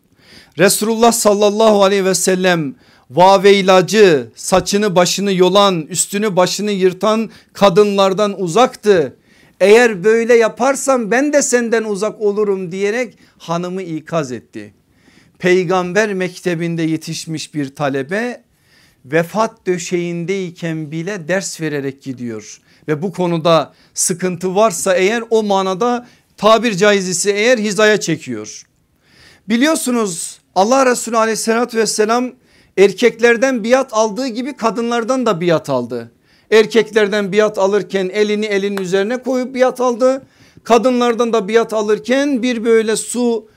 Resulullah sallallahu aleyhi ve sellem vaveylacı saçını başını yolan üstünü başını yırtan kadınlardan uzaktı. Eğer böyle yaparsam ben de senden uzak olurum diyerek hanımı ikaz etti. Peygamber mektebinde yetişmiş bir talebe vefat döşeğindeyken bile ders vererek gidiyor. Ve bu konuda sıkıntı varsa eğer o manada tabir caizisi eğer hizaya çekiyor. Biliyorsunuz Allah Resulü aleyhissalatü vesselam erkeklerden biat aldığı gibi kadınlardan da biat aldı. Erkeklerden biat alırken elini elin üzerine koyup biat aldı. Kadınlardan da biat alırken bir böyle su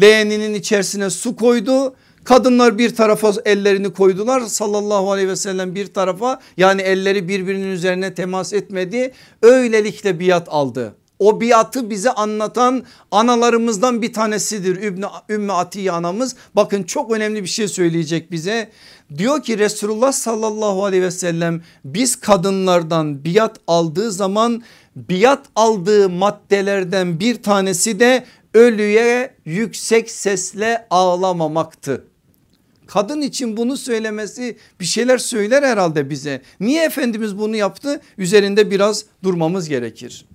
leğeninin içerisine su koydu Kadınlar bir tarafa ellerini koydular sallallahu aleyhi ve sellem bir tarafa yani elleri birbirinin üzerine temas etmedi. Öylelikle biat aldı. O biatı bize anlatan analarımızdan bir tanesidir Ümmü, Ümmü Atiye anamız. Bakın çok önemli bir şey söyleyecek bize. Diyor ki Resulullah sallallahu aleyhi ve sellem biz kadınlardan biat aldığı zaman biat aldığı maddelerden bir tanesi de ölüye yüksek sesle ağlamamaktı. Kadın için bunu söylemesi bir şeyler söyler herhalde bize. Niye Efendimiz bunu yaptı? Üzerinde biraz durmamız gerekir.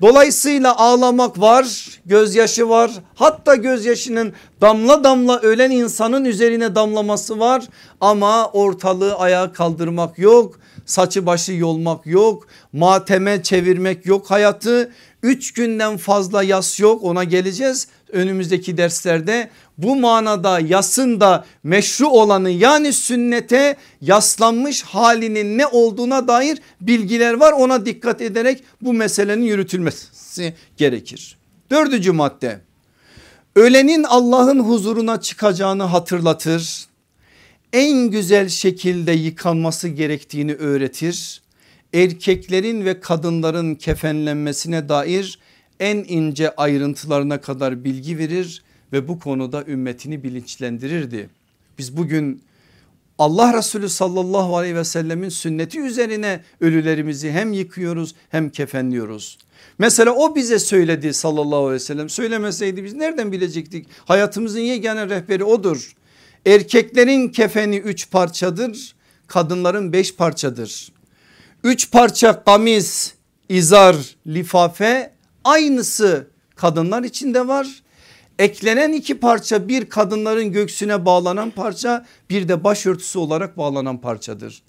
Dolayısıyla ağlamak var, gözyaşı var. Hatta gözyaşının damla damla ölen insanın üzerine damlaması var. Ama ortalığı ayağa kaldırmak yok. Saçı başı yolmak yok. Mateme çevirmek yok hayatı. Üç günden fazla yas yok ona geleceğiz önümüzdeki derslerde. Bu manada yasın da meşru olanı yani sünnete yaslanmış halinin ne olduğuna dair bilgiler var. Ona dikkat ederek bu meselenin yürütülmesi gerekir. Dördüncü madde ölenin Allah'ın huzuruna çıkacağını hatırlatır. En güzel şekilde yıkanması gerektiğini öğretir. Erkeklerin ve kadınların kefenlenmesine dair en ince ayrıntılarına kadar bilgi verir ve bu konuda ümmetini bilinçlendirirdi. Biz bugün Allah Resulü sallallahu aleyhi ve sellemin sünneti üzerine ölülerimizi hem yıkıyoruz hem kefenliyoruz. Mesela o bize söyledi sallallahu aleyhi ve sellem söylemeseydi biz nereden bilecektik? Hayatımızın yegane rehberi odur. Erkeklerin kefeni üç parçadır kadınların beş parçadır. Üç parça kamis, izar, lifafe aynısı kadınlar içinde var. Eklenen iki parça bir kadınların göksüne bağlanan parça bir de başörtüsü olarak bağlanan parçadır.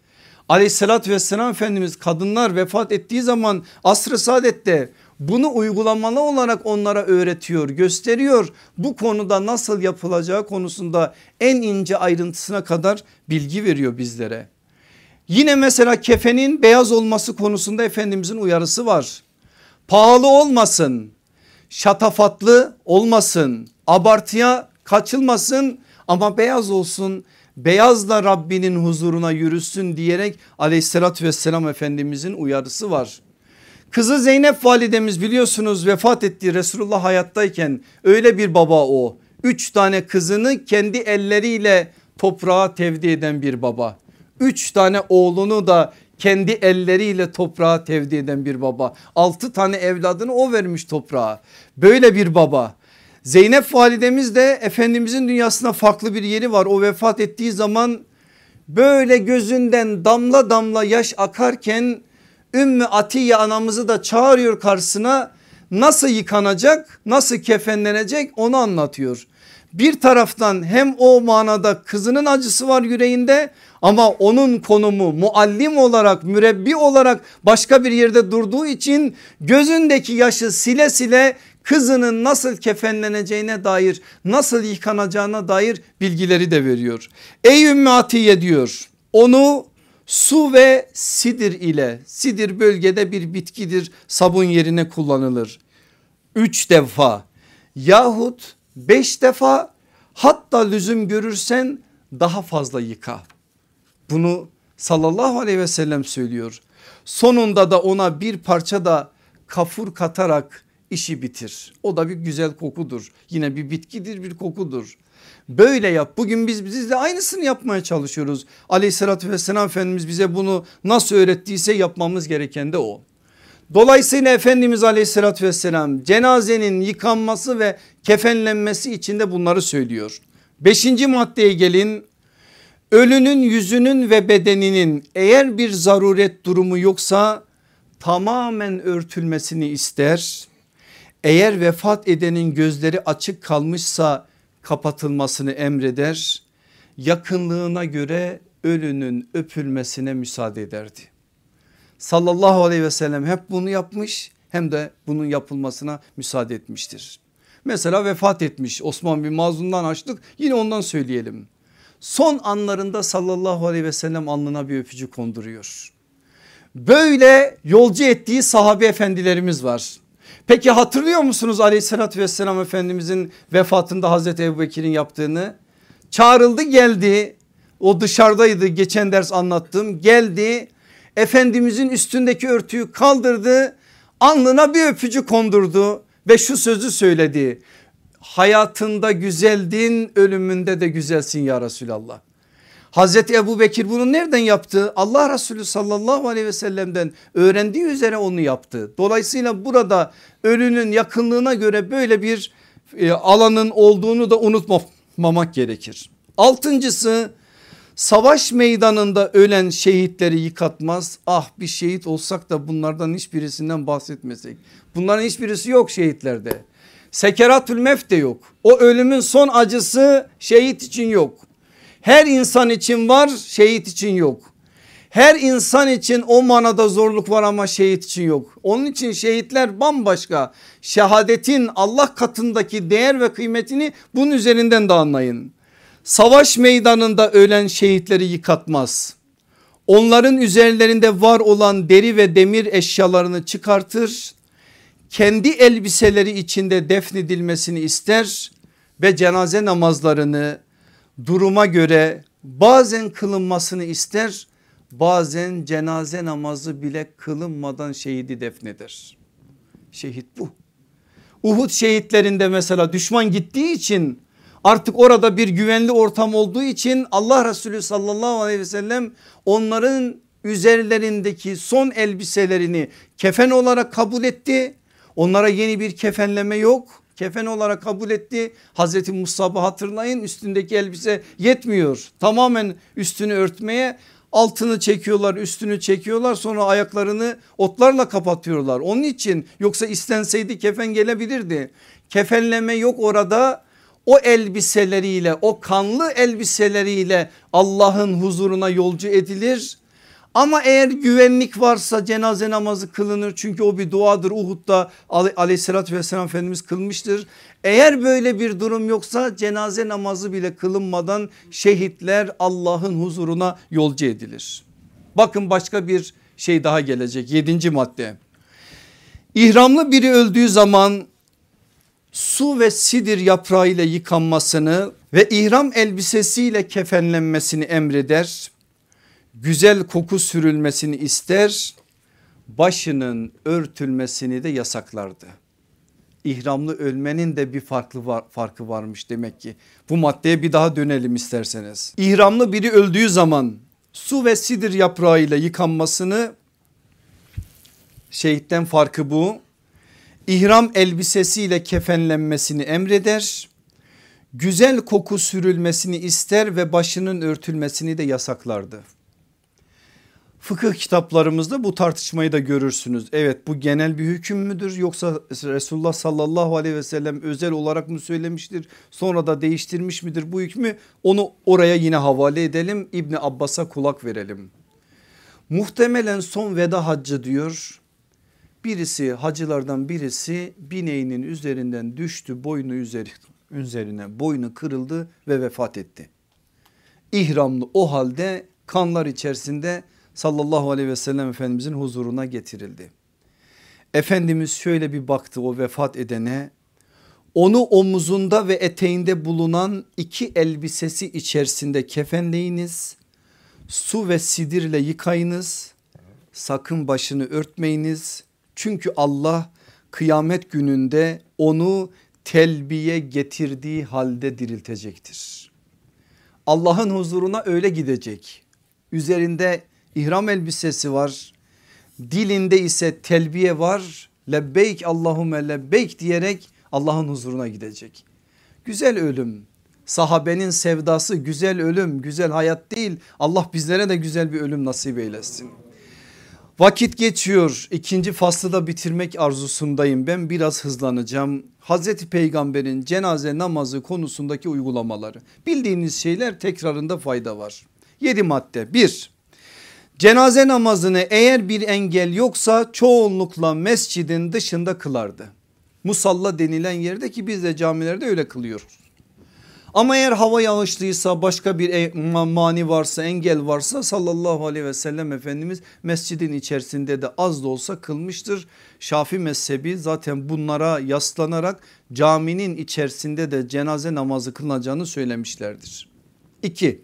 Aleyhissalatü vesselam Efendimiz kadınlar vefat ettiği zaman asr-ı saadette bunu uygulamalı olarak onlara öğretiyor gösteriyor. Bu konuda nasıl yapılacağı konusunda en ince ayrıntısına kadar bilgi veriyor bizlere. Yine mesela kefenin beyaz olması konusunda Efendimizin uyarısı var. Pahalı olmasın, şatafatlı olmasın, abartıya kaçılmasın ama beyaz olsun. Beyazla Rabbinin huzuruna yürüsün diyerek aleyhissalatü vesselam Efendimizin uyarısı var. Kızı Zeynep validemiz biliyorsunuz vefat etti Resulullah hayattayken öyle bir baba o. Üç tane kızını kendi elleriyle toprağa tevdi eden bir baba. Üç tane oğlunu da kendi elleriyle toprağa tevdi eden bir baba. Altı tane evladını o vermiş toprağa. Böyle bir baba. Zeynep validemiz de Efendimizin dünyasında farklı bir yeri var. O vefat ettiği zaman böyle gözünden damla damla yaş akarken Ümmü Atiye anamızı da çağırıyor karşısına nasıl yıkanacak nasıl kefenlenecek onu anlatıyor. Bir taraftan hem o manada kızının acısı var yüreğinde ama onun konumu muallim olarak mürebbi olarak başka bir yerde durduğu için gözündeki yaşı sile sile kızının nasıl kefenleneceğine dair nasıl yıkanacağına dair bilgileri de veriyor. Ey Ümmü Atiye diyor onu su ve sidir ile sidir bölgede bir bitkidir sabun yerine kullanılır. Üç defa yahut beş defa hatta lüzum görürsen daha fazla yıka. Bunu sallallahu aleyhi ve sellem söylüyor. Sonunda da ona bir parça da kafur katarak işi bitir. O da bir güzel kokudur. Yine bir bitkidir bir kokudur. Böyle yap. Bugün biz biz de aynısını yapmaya çalışıyoruz. Aleyhissalatü vesselam Efendimiz bize bunu nasıl öğrettiyse yapmamız gereken de o. Dolayısıyla Efendimiz aleyhissalatü vesselam cenazenin yıkanması ve kefenlenmesi için de bunları söylüyor. Beşinci maddeye gelin ölünün yüzünün ve bedeninin eğer bir zaruret durumu yoksa tamamen örtülmesini ister. Eğer vefat edenin gözleri açık kalmışsa kapatılmasını emreder. Yakınlığına göre ölünün öpülmesine müsaade ederdi. Sallallahu aleyhi ve sellem hep bunu yapmış hem de bunun yapılmasına müsaade etmiştir. Mesela vefat etmiş Osman bin Mazlum'dan açtık yine ondan söyleyelim. Son anlarında sallallahu aleyhi ve sellem alnına bir öpücük konduruyor. Böyle yolcu ettiği sahabe efendilerimiz var. Peki hatırlıyor musunuz aleyhissalatü vesselam efendimizin vefatında Hazreti Ebu Bekir'in yaptığını? Çağrıldı geldi o dışarıdaydı geçen ders anlattım geldi Efendimizin üstündeki örtüyü kaldırdı alnına bir öpücü kondurdu ve şu sözü söyledi. Hayatında güzeldin ölümünde de güzelsin ya Resulallah. Hazreti Ebu Bekir bunu nereden yaptı? Allah Resulü sallallahu aleyhi ve sellem'den öğrendiği üzere onu yaptı. Dolayısıyla burada ölünün yakınlığına göre böyle bir e, alanın olduğunu da unutmamak gerekir. Altıncısı Savaş meydanında ölen şehitleri yıkatmaz. Ah bir şehit olsak da bunlardan hiçbirisinden bahsetmesek. Bunların hiçbirisi yok şehitlerde. Sekeratül mef de yok. O ölümün son acısı şehit için yok. Her insan için var şehit için yok. Her insan için o manada zorluk var ama şehit için yok. Onun için şehitler bambaşka. Şehadetin Allah katındaki değer ve kıymetini bunun üzerinden de anlayın. Savaş meydanında ölen şehitleri yıkatmaz. Onların üzerlerinde var olan deri ve demir eşyalarını çıkartır. Kendi elbiseleri içinde defnedilmesini ister ve cenaze namazlarını duruma göre bazen kılınmasını ister bazen cenaze namazı bile kılınmadan şehidi defneder. Şehit bu. Uhud şehitlerinde mesela düşman gittiği için artık orada bir güvenli ortam olduğu için Allah Resulü sallallahu aleyhi ve sellem onların üzerlerindeki son elbiselerini kefen olarak kabul etti. Onlara yeni bir kefenleme yok. Kefen olarak kabul etti. Hazreti Musab'ı hatırlayın üstündeki elbise yetmiyor. Tamamen üstünü örtmeye altını çekiyorlar üstünü çekiyorlar sonra ayaklarını otlarla kapatıyorlar. Onun için yoksa istenseydi kefen gelebilirdi. Kefenleme yok orada o elbiseleriyle o kanlı elbiseleriyle Allah'ın huzuruna yolcu edilir. Ama eğer güvenlik varsa cenaze namazı kılınır çünkü o bir duadır Uhud'da aleyhissalatü vesselam Efendimiz kılmıştır. Eğer böyle bir durum yoksa cenaze namazı bile kılınmadan şehitler Allah'ın huzuruna yolcu edilir. Bakın başka bir şey daha gelecek yedinci madde. İhramlı biri öldüğü zaman su ve sidir yaprağı ile yıkanmasını ve ihram elbisesiyle kefenlenmesini emreder. Güzel koku sürülmesini ister. Başının örtülmesini de yasaklardı ihramlı ölmenin de bir farklı var, farkı varmış demek ki. Bu maddeye bir daha dönelim isterseniz. İhramlı biri öldüğü zaman su ve sidir yaprağıyla yıkanmasını şehitten farkı bu. İhram elbisesiyle kefenlenmesini emreder. Güzel koku sürülmesini ister ve başının örtülmesini de yasaklardı. Fıkıh kitaplarımızda bu tartışmayı da görürsünüz. Evet bu genel bir hüküm müdür yoksa Resulullah sallallahu aleyhi ve sellem özel olarak mı söylemiştir sonra da değiştirmiş midir bu hükmü onu oraya yine havale edelim İbni Abbas'a kulak verelim. Muhtemelen son veda haccı diyor birisi hacılardan birisi bineğinin üzerinden düştü boynu üzeri, üzerine boynu kırıldı ve vefat etti. İhramlı o halde kanlar içerisinde sallallahu aleyhi ve sellem efendimizin huzuruna getirildi. Efendimiz şöyle bir baktı o vefat edene onu omuzunda ve eteğinde bulunan iki elbisesi içerisinde kefenleyiniz su ve sidirle yıkayınız sakın başını örtmeyiniz çünkü Allah kıyamet gününde onu telbiye getirdiği halde diriltecektir. Allah'ın huzuruna öyle gidecek üzerinde ihram elbisesi var. Dilinde ise telbiye var. Lebbeyk Allahümme lebbeyk diyerek Allah'ın huzuruna gidecek. Güzel ölüm sahabenin sevdası güzel ölüm güzel hayat değil Allah bizlere de güzel bir ölüm nasip eylesin. Vakit geçiyor ikinci faslı da bitirmek arzusundayım ben biraz hızlanacağım. Hazreti Peygamber'in cenaze namazı konusundaki uygulamaları bildiğiniz şeyler tekrarında fayda var. Yedi madde bir Cenaze namazını eğer bir engel yoksa çoğunlukla mescidin dışında kılardı. Musalla denilen yerde ki biz de camilerde öyle kılıyoruz. Ama eğer hava yağışlıysa başka bir e, mani varsa engel varsa sallallahu aleyhi ve sellem Efendimiz mescidin içerisinde de az da olsa kılmıştır. Şafi mezhebi zaten bunlara yaslanarak caminin içerisinde de cenaze namazı kılınacağını söylemişlerdir. 2.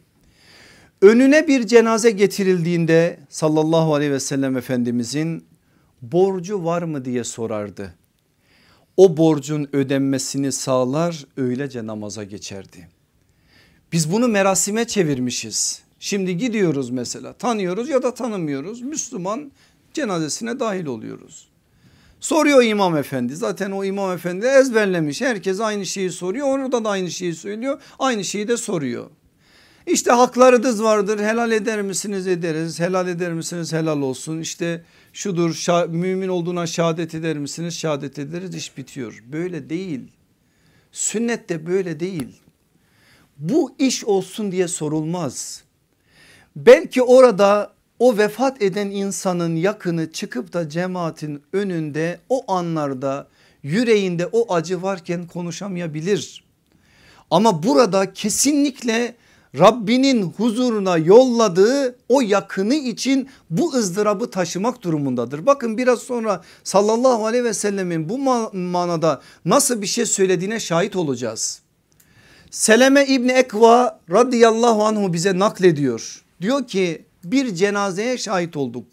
Önüne bir cenaze getirildiğinde sallallahu aleyhi ve sellem efendimizin borcu var mı diye sorardı. O borcun ödenmesini sağlar öylece namaza geçerdi. Biz bunu merasime çevirmişiz. Şimdi gidiyoruz mesela tanıyoruz ya da tanımıyoruz Müslüman cenazesine dahil oluyoruz. Soruyor imam efendi zaten o imam efendi ezberlemiş herkes aynı şeyi soruyor orada da aynı şeyi söylüyor aynı şeyi de soruyor. İşte haklarınız vardır helal eder misiniz ederiz helal eder misiniz helal olsun işte şudur mümin olduğuna şehadet eder misiniz şehadet ederiz iş bitiyor. Böyle değil sünnette böyle değil bu iş olsun diye sorulmaz. Belki orada o vefat eden insanın yakını çıkıp da cemaatin önünde o anlarda yüreğinde o acı varken konuşamayabilir. Ama burada kesinlikle Rabbinin huzuruna yolladığı o yakını için bu ızdırabı taşımak durumundadır. Bakın biraz sonra sallallahu aleyhi ve sellemin bu manada nasıl bir şey söylediğine şahit olacağız. Seleme İbni Ekva radıyallahu anhu bize naklediyor. Diyor ki bir cenazeye şahit olduk.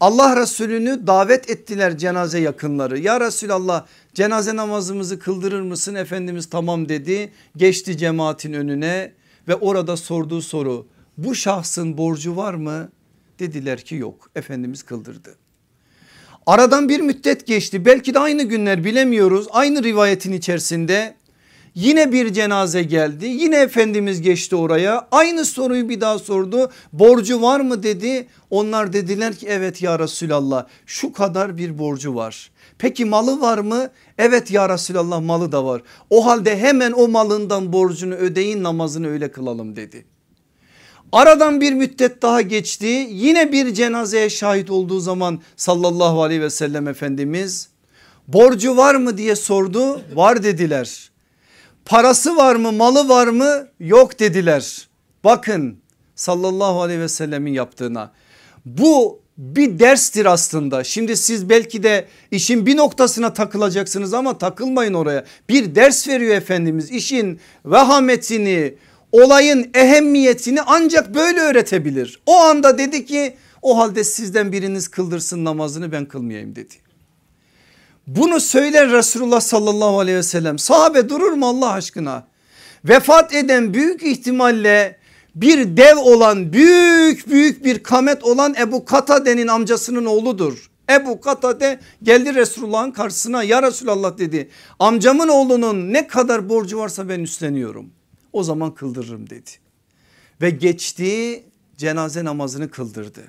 Allah Resulü'nü davet ettiler cenaze yakınları. Ya Resulallah cenaze namazımızı kıldırır mısın? Efendimiz tamam dedi. Geçti cemaatin önüne ve orada sorduğu soru bu şahsın borcu var mı? Dediler ki yok. Efendimiz kıldırdı. Aradan bir müddet geçti belki de aynı günler bilemiyoruz. Aynı rivayetin içerisinde Yine bir cenaze geldi yine Efendimiz geçti oraya aynı soruyu bir daha sordu borcu var mı dedi onlar dediler ki evet ya Resulallah şu kadar bir borcu var. Peki malı var mı? Evet ya Resulallah malı da var. O halde hemen o malından borcunu ödeyin namazını öyle kılalım dedi. Aradan bir müddet daha geçti yine bir cenazeye şahit olduğu zaman sallallahu aleyhi ve sellem Efendimiz borcu var mı diye sordu var dediler. Parası var mı malı var mı yok dediler. Bakın sallallahu aleyhi ve sellemin yaptığına. Bu bir derstir aslında. Şimdi siz belki de işin bir noktasına takılacaksınız ama takılmayın oraya. Bir ders veriyor Efendimiz işin vehametini olayın ehemmiyetini ancak böyle öğretebilir. O anda dedi ki o halde sizden biriniz kıldırsın namazını ben kılmayayım dedi. Bunu söyler Resulullah sallallahu aleyhi ve sellem. Sahabe durur mu Allah aşkına? Vefat eden büyük ihtimalle bir dev olan büyük büyük bir kamet olan Ebu Katade'nin amcasının oğludur. Ebu Katade geldi Resulullah'ın karşısına ya Resulallah dedi amcamın oğlunun ne kadar borcu varsa ben üstleniyorum. O zaman kıldırırım dedi. Ve geçti cenaze namazını kıldırdı.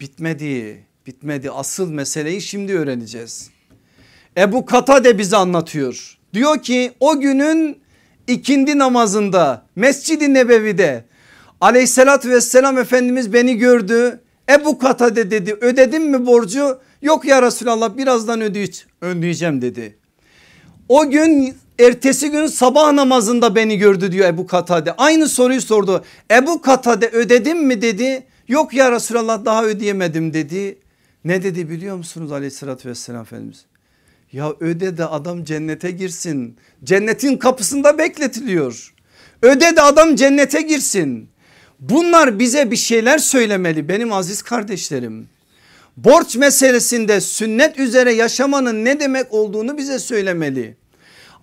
Bitmedi bitmedi asıl meseleyi şimdi öğreneceğiz. Ebu Katade bize anlatıyor. Diyor ki o günün ikindi namazında Mescid-i Nebevi'de aleyhissalatü vesselam Efendimiz beni gördü. Ebu Katade dedi ödedim mi borcu? Yok ya Resulallah birazdan ödeyeceğim dedi. O gün ertesi gün sabah namazında beni gördü diyor Ebu Katade. Aynı soruyu sordu. Ebu Katade ödedim mi dedi. Yok ya Resulallah daha ödeyemedim dedi. Ne dedi biliyor musunuz aleyhissalatü vesselam Efendimiz? Ya öde de adam cennete girsin. Cennetin kapısında bekletiliyor. Öde de adam cennete girsin. Bunlar bize bir şeyler söylemeli benim aziz kardeşlerim. Borç meselesinde sünnet üzere yaşamanın ne demek olduğunu bize söylemeli.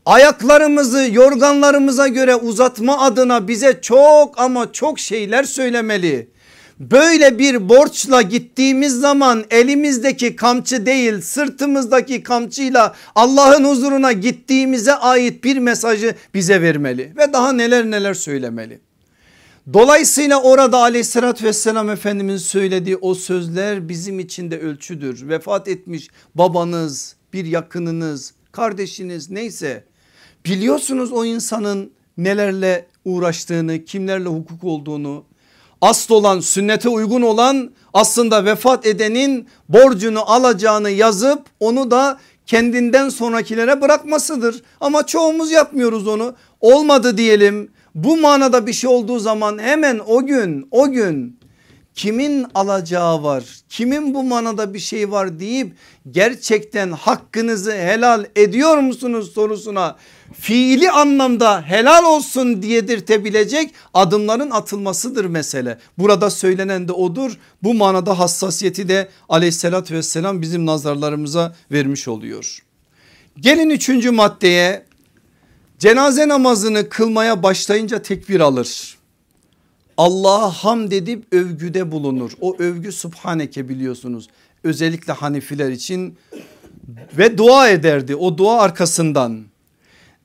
Ayaklarımızı yorganlarımıza göre uzatma adına bize çok ama çok şeyler söylemeli. Böyle bir borçla gittiğimiz zaman elimizdeki kamçı değil sırtımızdaki kamçıyla Allah'ın huzuruna gittiğimize ait bir mesajı bize vermeli ve daha neler neler söylemeli. Dolayısıyla orada aleyhissalatü vesselam Efendimiz söylediği o sözler bizim için de ölçüdür. Vefat etmiş babanız, bir yakınınız, kardeşiniz neyse biliyorsunuz o insanın nelerle uğraştığını, kimlerle hukuk olduğunu asıl olan sünnete uygun olan aslında vefat edenin borcunu alacağını yazıp onu da kendinden sonrakilere bırakmasıdır. Ama çoğumuz yapmıyoruz onu olmadı diyelim bu manada bir şey olduğu zaman hemen o gün o gün kimin alacağı var kimin bu manada bir şey var deyip gerçekten hakkınızı helal ediyor musunuz sorusuna fiili anlamda helal olsun diyedirtebilecek adımların atılmasıdır mesele. Burada söylenen de odur. Bu manada hassasiyeti de aleyhissalatü vesselam bizim nazarlarımıza vermiş oluyor. Gelin üçüncü maddeye cenaze namazını kılmaya başlayınca tekbir alır. Allah'a hamd edip övgüde bulunur. O övgü subhaneke biliyorsunuz. Özellikle Hanefiler için ve dua ederdi. O dua arkasından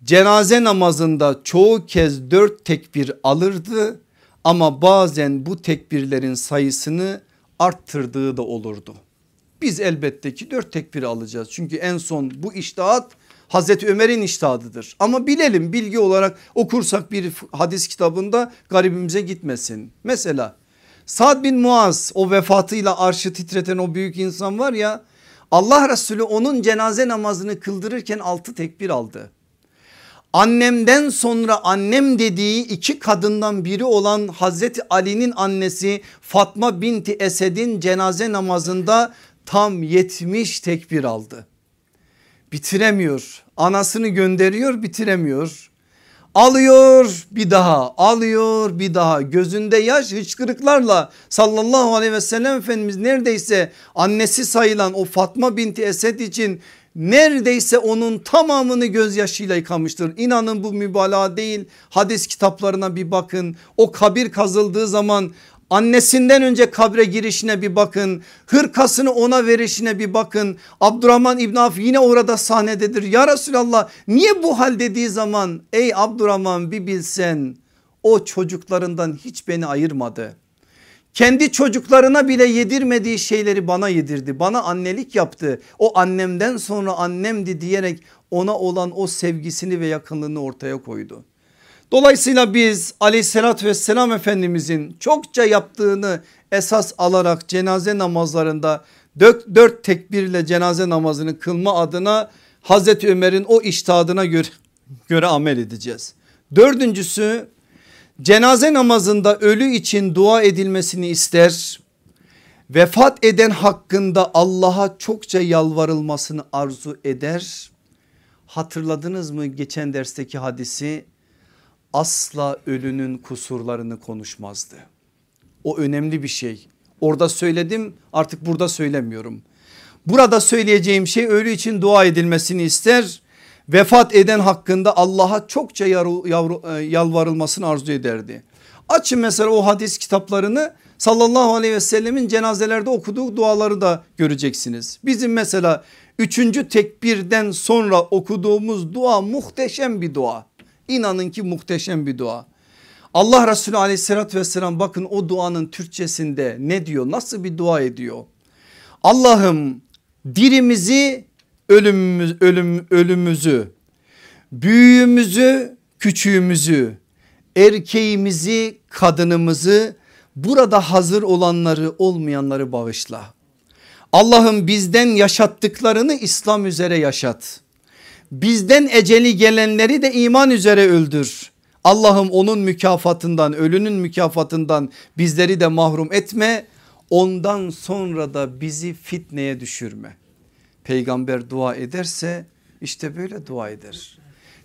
cenaze namazında çoğu kez dört tekbir alırdı ama bazen bu tekbirlerin sayısını arttırdığı da olurdu. Biz elbette ki dört tekbir alacağız. Çünkü en son bu iştahat Hazreti Ömer'in iştahadıdır. Ama bilelim bilgi olarak okursak bir hadis kitabında garibimize gitmesin. Mesela Sad bin Muaz o vefatıyla arşı titreten o büyük insan var ya Allah Resulü onun cenaze namazını kıldırırken altı tekbir aldı. Annemden sonra annem dediği iki kadından biri olan Hazreti Ali'nin annesi Fatma binti Esed'in cenaze namazında tam 70 tekbir aldı. Bitiremiyor anasını gönderiyor bitiremiyor. Alıyor bir daha alıyor bir daha gözünde yaş hıçkırıklarla sallallahu aleyhi ve sellem Efendimiz neredeyse annesi sayılan o Fatma binti Esed için neredeyse onun tamamını gözyaşıyla yıkamıştır. İnanın bu mübalağa değil hadis kitaplarına bir bakın o kabir kazıldığı zaman Annesinden önce kabre girişine bir bakın. Hırkasını ona verişine bir bakın. Abdurrahman İbn Af yine orada sahnededir. Ya Resulallah niye bu hal dediği zaman ey Abdurrahman bir bilsen o çocuklarından hiç beni ayırmadı. Kendi çocuklarına bile yedirmediği şeyleri bana yedirdi. Bana annelik yaptı. O annemden sonra annemdi diyerek ona olan o sevgisini ve yakınlığını ortaya koydu. Dolayısıyla biz aleyhissalatü vesselam efendimizin çokça yaptığını esas alarak cenaze namazlarında dört, dört tekbirle cenaze namazını kılma adına Hazreti Ömer'in o iştihadına göre, göre amel edeceğiz. Dördüncüsü cenaze namazında ölü için dua edilmesini ister. Vefat eden hakkında Allah'a çokça yalvarılmasını arzu eder. Hatırladınız mı geçen dersteki hadisi? Asla ölünün kusurlarını konuşmazdı. O önemli bir şey. Orada söyledim artık burada söylemiyorum. Burada söyleyeceğim şey ölü için dua edilmesini ister. Vefat eden hakkında Allah'a çokça yavru, yavru, e, yalvarılmasını arzu ederdi. Açın mesela o hadis kitaplarını sallallahu aleyhi ve sellemin cenazelerde okuduğu duaları da göreceksiniz. Bizim mesela üçüncü tekbirden sonra okuduğumuz dua muhteşem bir dua. İnanın ki muhteşem bir dua. Allah Resulü aleyhissalatü vesselam bakın o duanın Türkçesinde ne diyor nasıl bir dua ediyor. Allah'ım dirimizi ölümümüz, ölüm, ölümümüzü büyüğümüzü küçüğümüzü erkeğimizi kadınımızı burada hazır olanları olmayanları bağışla. Allah'ım bizden yaşattıklarını İslam üzere yaşat bizden eceli gelenleri de iman üzere öldür. Allah'ım onun mükafatından ölünün mükafatından bizleri de mahrum etme. Ondan sonra da bizi fitneye düşürme. Peygamber dua ederse işte böyle dua eder.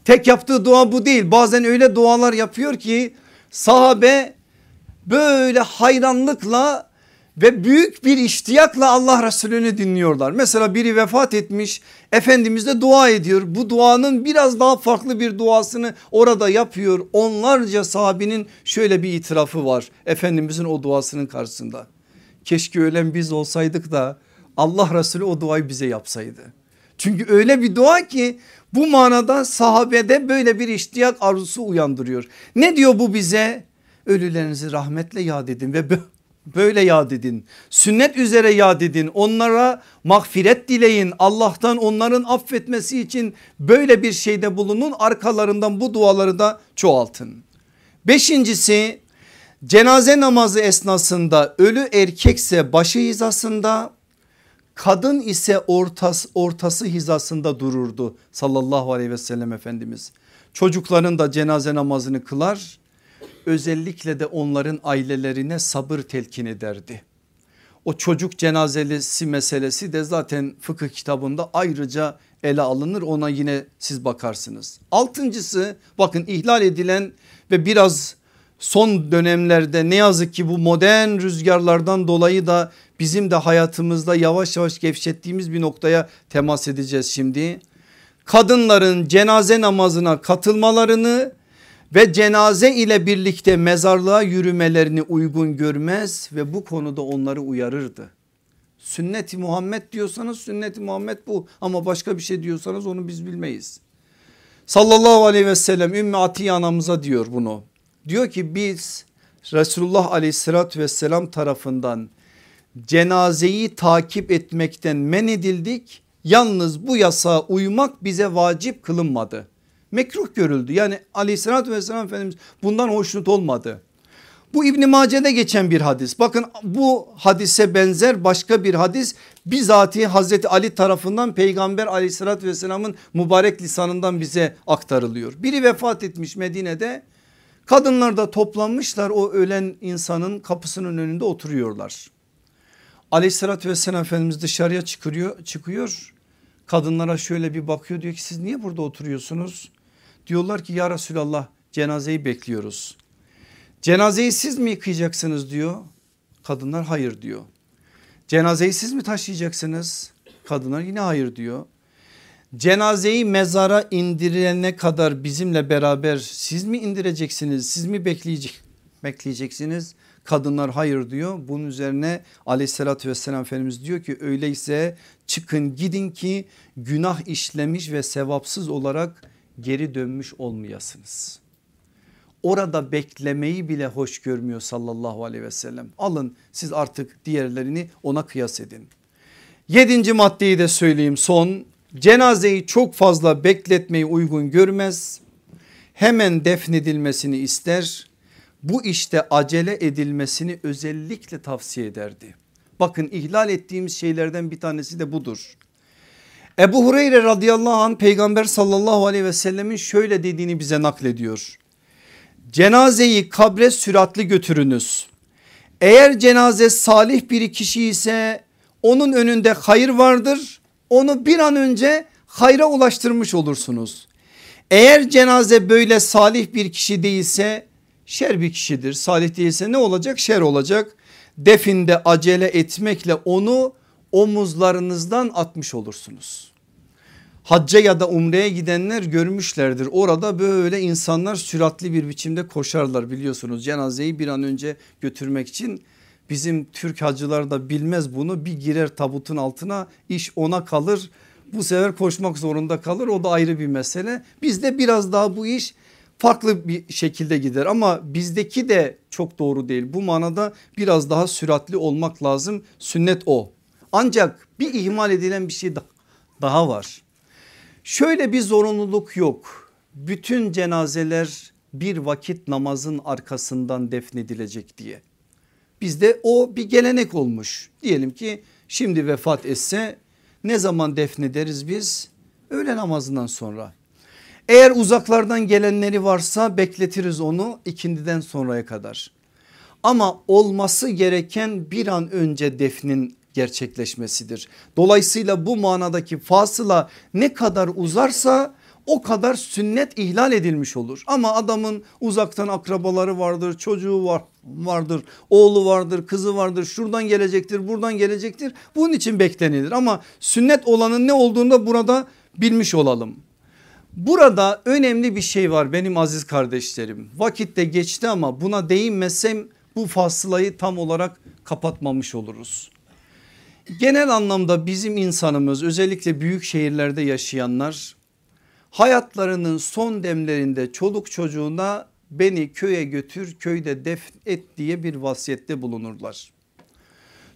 Tek yaptığı dua bu değil. Bazen öyle dualar yapıyor ki sahabe böyle hayranlıkla ve büyük bir iştiyakla Allah Resulü'nü dinliyorlar. Mesela biri vefat etmiş Efendimiz de dua ediyor. Bu duanın biraz daha farklı bir duasını orada yapıyor. Onlarca sahabinin şöyle bir itirafı var Efendimizin o duasının karşısında. Keşke ölen biz olsaydık da Allah Resulü o duayı bize yapsaydı. Çünkü öyle bir dua ki bu manada sahabede böyle bir iştiyak arzusu uyandırıyor. Ne diyor bu bize? Ölülerinizi rahmetle yad edin ve böyle yad edin. Sünnet üzere yad edin. Onlara mağfiret dileyin. Allah'tan onların affetmesi için böyle bir şeyde bulunun. Arkalarından bu duaları da çoğaltın. Beşincisi cenaze namazı esnasında ölü erkekse başı hizasında kadın ise ortası, ortası hizasında dururdu sallallahu aleyhi ve sellem Efendimiz. Çocukların da cenaze namazını kılar özellikle de onların ailelerine sabır telkin ederdi. O çocuk cenazelisi meselesi de zaten fıkıh kitabında ayrıca ele alınır ona yine siz bakarsınız. Altıncısı bakın ihlal edilen ve biraz son dönemlerde ne yazık ki bu modern rüzgarlardan dolayı da bizim de hayatımızda yavaş yavaş gevşettiğimiz bir noktaya temas edeceğiz şimdi. Kadınların cenaze namazına katılmalarını ve cenaze ile birlikte mezarlığa yürümelerini uygun görmez ve bu konuda onları uyarırdı. Sünneti Muhammed diyorsanız sünneti Muhammed bu ama başka bir şey diyorsanız onu biz bilmeyiz. Sallallahu aleyhi ve sellem Ümmü Atiye anamıza diyor bunu. Diyor ki biz Resulullah aleyhissalatü vesselam tarafından cenazeyi takip etmekten men edildik. Yalnız bu yasağa uymak bize vacip kılınmadı. Mekruh görüldü yani aleyhissalatü vesselam Efendimiz bundan hoşnut olmadı. Bu İbn Mace'de geçen bir hadis. Bakın bu hadise benzer başka bir hadis bizatihi Hazreti Ali tarafından Peygamber aleyhissalatü vesselamın mübarek lisanından bize aktarılıyor. Biri vefat etmiş Medine'de kadınlar da toplanmışlar o ölen insanın kapısının önünde oturuyorlar. Aleyhissalatü vesselam Efendimiz dışarıya çıkıyor, çıkıyor. Kadınlara şöyle bir bakıyor diyor ki siz niye burada oturuyorsunuz? Diyorlar ki ya Resulallah cenazeyi bekliyoruz. Cenazeyi siz mi yıkayacaksınız diyor. Kadınlar hayır diyor. Cenazeyi siz mi taşıyacaksınız? Kadınlar yine hayır diyor. Cenazeyi mezara indirilene kadar bizimle beraber siz mi indireceksiniz? Siz mi bekleyecek, bekleyeceksiniz? Kadınlar hayır diyor. Bunun üzerine aleyhissalatü vesselam Efendimiz diyor ki öyleyse çıkın gidin ki günah işlemiş ve sevapsız olarak geri dönmüş olmayasınız. Orada beklemeyi bile hoş görmüyor sallallahu aleyhi ve sellem. Alın siz artık diğerlerini ona kıyas edin. Yedinci maddeyi de söyleyeyim son. Cenazeyi çok fazla bekletmeyi uygun görmez. Hemen defnedilmesini ister. Bu işte acele edilmesini özellikle tavsiye ederdi. Bakın ihlal ettiğimiz şeylerden bir tanesi de budur. Ebu Hureyre radıyallahu anh peygamber sallallahu aleyhi ve sellemin şöyle dediğini bize naklediyor. Cenazeyi kabre süratli götürünüz. Eğer cenaze salih bir kişi ise onun önünde hayır vardır. Onu bir an önce hayra ulaştırmış olursunuz. Eğer cenaze böyle salih bir kişi değilse şer bir kişidir. Salih değilse ne olacak? Şer olacak. Definde acele etmekle onu omuzlarınızdan atmış olursunuz. Hacca ya da umreye gidenler görmüşlerdir. Orada böyle insanlar süratli bir biçimde koşarlar biliyorsunuz. Cenazeyi bir an önce götürmek için bizim Türk hacılar da bilmez bunu. Bir girer tabutun altına iş ona kalır. Bu sefer koşmak zorunda kalır o da ayrı bir mesele. Bizde biraz daha bu iş farklı bir şekilde gider ama bizdeki de çok doğru değil. Bu manada biraz daha süratli olmak lazım. Sünnet o. Ancak bir ihmal edilen bir şey daha var. Şöyle bir zorunluluk yok. Bütün cenazeler bir vakit namazın arkasından defnedilecek diye. Bizde o bir gelenek olmuş. Diyelim ki şimdi vefat etse ne zaman defnederiz biz? Öğle namazından sonra. Eğer uzaklardan gelenleri varsa bekletiriz onu ikindiden sonraya kadar. Ama olması gereken bir an önce defnin gerçekleşmesidir. Dolayısıyla bu manadaki fasıla ne kadar uzarsa o kadar sünnet ihlal edilmiş olur. Ama adamın uzaktan akrabaları vardır, çocuğu var, vardır, oğlu vardır, kızı vardır, şuradan gelecektir, buradan gelecektir. Bunun için beklenilir ama sünnet olanın ne olduğunu da burada bilmiş olalım. Burada önemli bir şey var benim aziz kardeşlerim. Vakitte geçti ama buna değinmesem bu fasılayı tam olarak kapatmamış oluruz. Genel anlamda bizim insanımız özellikle büyük şehirlerde yaşayanlar hayatlarının son demlerinde çoluk çocuğuna beni köye götür köyde defn et diye bir vasiyette bulunurlar.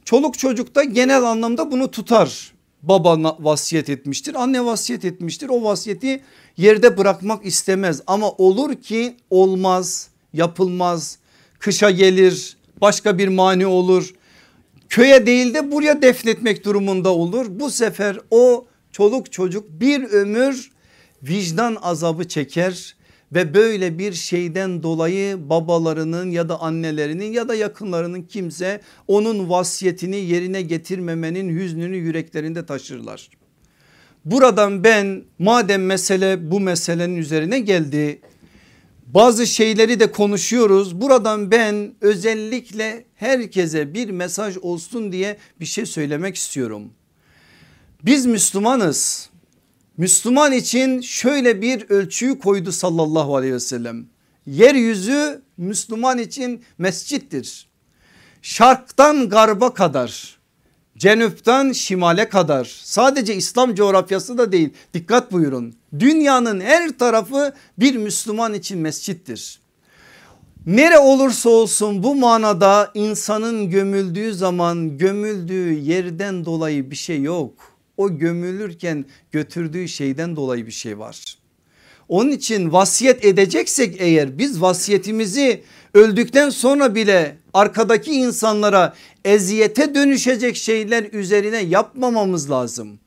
Çoluk çocuk da genel anlamda bunu tutar. Baba vasiyet etmiştir anne vasiyet etmiştir o vasiyeti yerde bırakmak istemez ama olur ki olmaz yapılmaz kışa gelir başka bir mani olur köye değil de buraya defnetmek durumunda olur. Bu sefer o çoluk çocuk bir ömür vicdan azabı çeker ve böyle bir şeyden dolayı babalarının ya da annelerinin ya da yakınlarının kimse onun vasiyetini yerine getirmemenin hüznünü yüreklerinde taşırlar. Buradan ben madem mesele bu meselenin üzerine geldi bazı şeyleri de konuşuyoruz. Buradan ben özellikle herkese bir mesaj olsun diye bir şey söylemek istiyorum. Biz Müslümanız. Müslüman için şöyle bir ölçüyü koydu sallallahu aleyhi ve sellem. Yeryüzü Müslüman için mescittir. Şarktan garba kadar Cenüp'ten şimale kadar sadece İslam coğrafyası da değil dikkat buyurun. Dünyanın her tarafı bir Müslüman için mescittir. Nere olursa olsun bu manada insanın gömüldüğü zaman gömüldüğü yerden dolayı bir şey yok. O gömülürken götürdüğü şeyden dolayı bir şey var. Onun için vasiyet edeceksek eğer biz vasiyetimizi öldükten sonra bile arkadaki insanlara eziyete dönüşecek şeyler üzerine yapmamamız lazım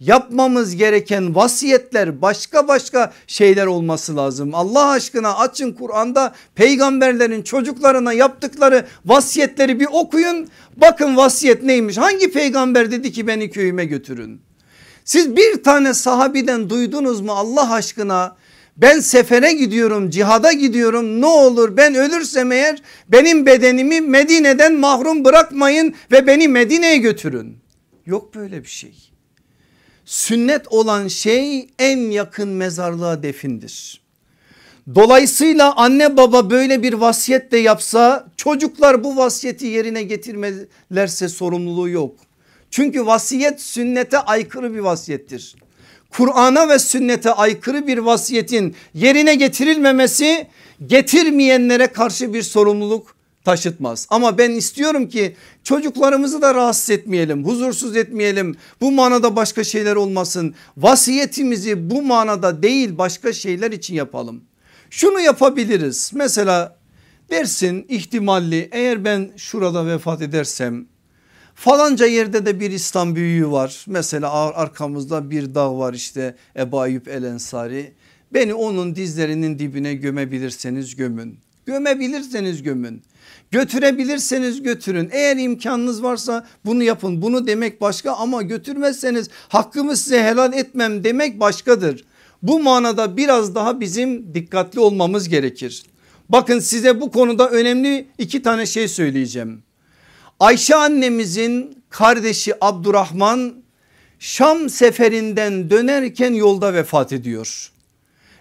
yapmamız gereken vasiyetler başka başka şeyler olması lazım. Allah aşkına açın Kur'an'da peygamberlerin çocuklarına yaptıkları vasiyetleri bir okuyun. Bakın vasiyet neymiş? Hangi peygamber dedi ki beni köyüme götürün? Siz bir tane sahabiden duydunuz mu Allah aşkına? Ben sefere gidiyorum cihada gidiyorum ne olur ben ölürsem eğer benim bedenimi Medine'den mahrum bırakmayın ve beni Medine'ye götürün. Yok böyle bir şey. Sünnet olan şey en yakın mezarlığa defindir. Dolayısıyla anne baba böyle bir vasiyet de yapsa çocuklar bu vasiyeti yerine getirmelerse sorumluluğu yok. Çünkü vasiyet sünnete aykırı bir vasiyettir. Kur'an'a ve sünnete aykırı bir vasiyetin yerine getirilmemesi getirmeyenlere karşı bir sorumluluk taşıtmaz. Ama ben istiyorum ki çocuklarımızı da rahatsız etmeyelim, huzursuz etmeyelim. Bu manada başka şeyler olmasın. Vasiyetimizi bu manada değil başka şeyler için yapalım. Şunu yapabiliriz. Mesela dersin ihtimalli eğer ben şurada vefat edersem falanca yerde de bir İslam büyüğü var. Mesela arkamızda bir dağ var işte Ebu Ayyub El Ensari. Beni onun dizlerinin dibine gömebilirseniz gömün. Gömebilirseniz gömün. Götürebilirseniz götürün. Eğer imkanınız varsa bunu yapın. Bunu demek başka ama götürmezseniz hakkımı size helal etmem demek başkadır. Bu manada biraz daha bizim dikkatli olmamız gerekir. Bakın size bu konuda önemli iki tane şey söyleyeceğim. Ayşe annemizin kardeşi Abdurrahman Şam seferinden dönerken yolda vefat ediyor.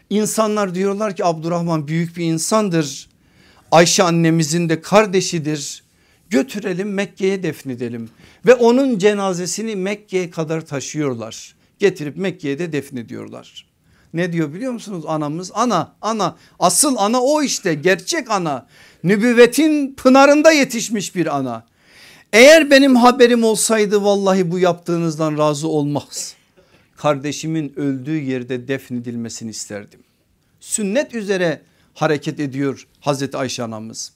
İnsanlar diyorlar ki Abdurrahman büyük bir insandır. Ayşe annemizin de kardeşidir. Götürelim Mekke'ye defnedelim ve onun cenazesini Mekke'ye kadar taşıyorlar. Getirip Mekke'ye de defnediyorlar. Ne diyor biliyor musunuz anamız? Ana ana asıl ana o işte gerçek ana. Nübüvvetin pınarında yetişmiş bir ana. Eğer benim haberim olsaydı vallahi bu yaptığınızdan razı olmaz. Kardeşimin öldüğü yerde defnedilmesini isterdim. Sünnet üzere hareket ediyor Hazreti Ayşe anamız.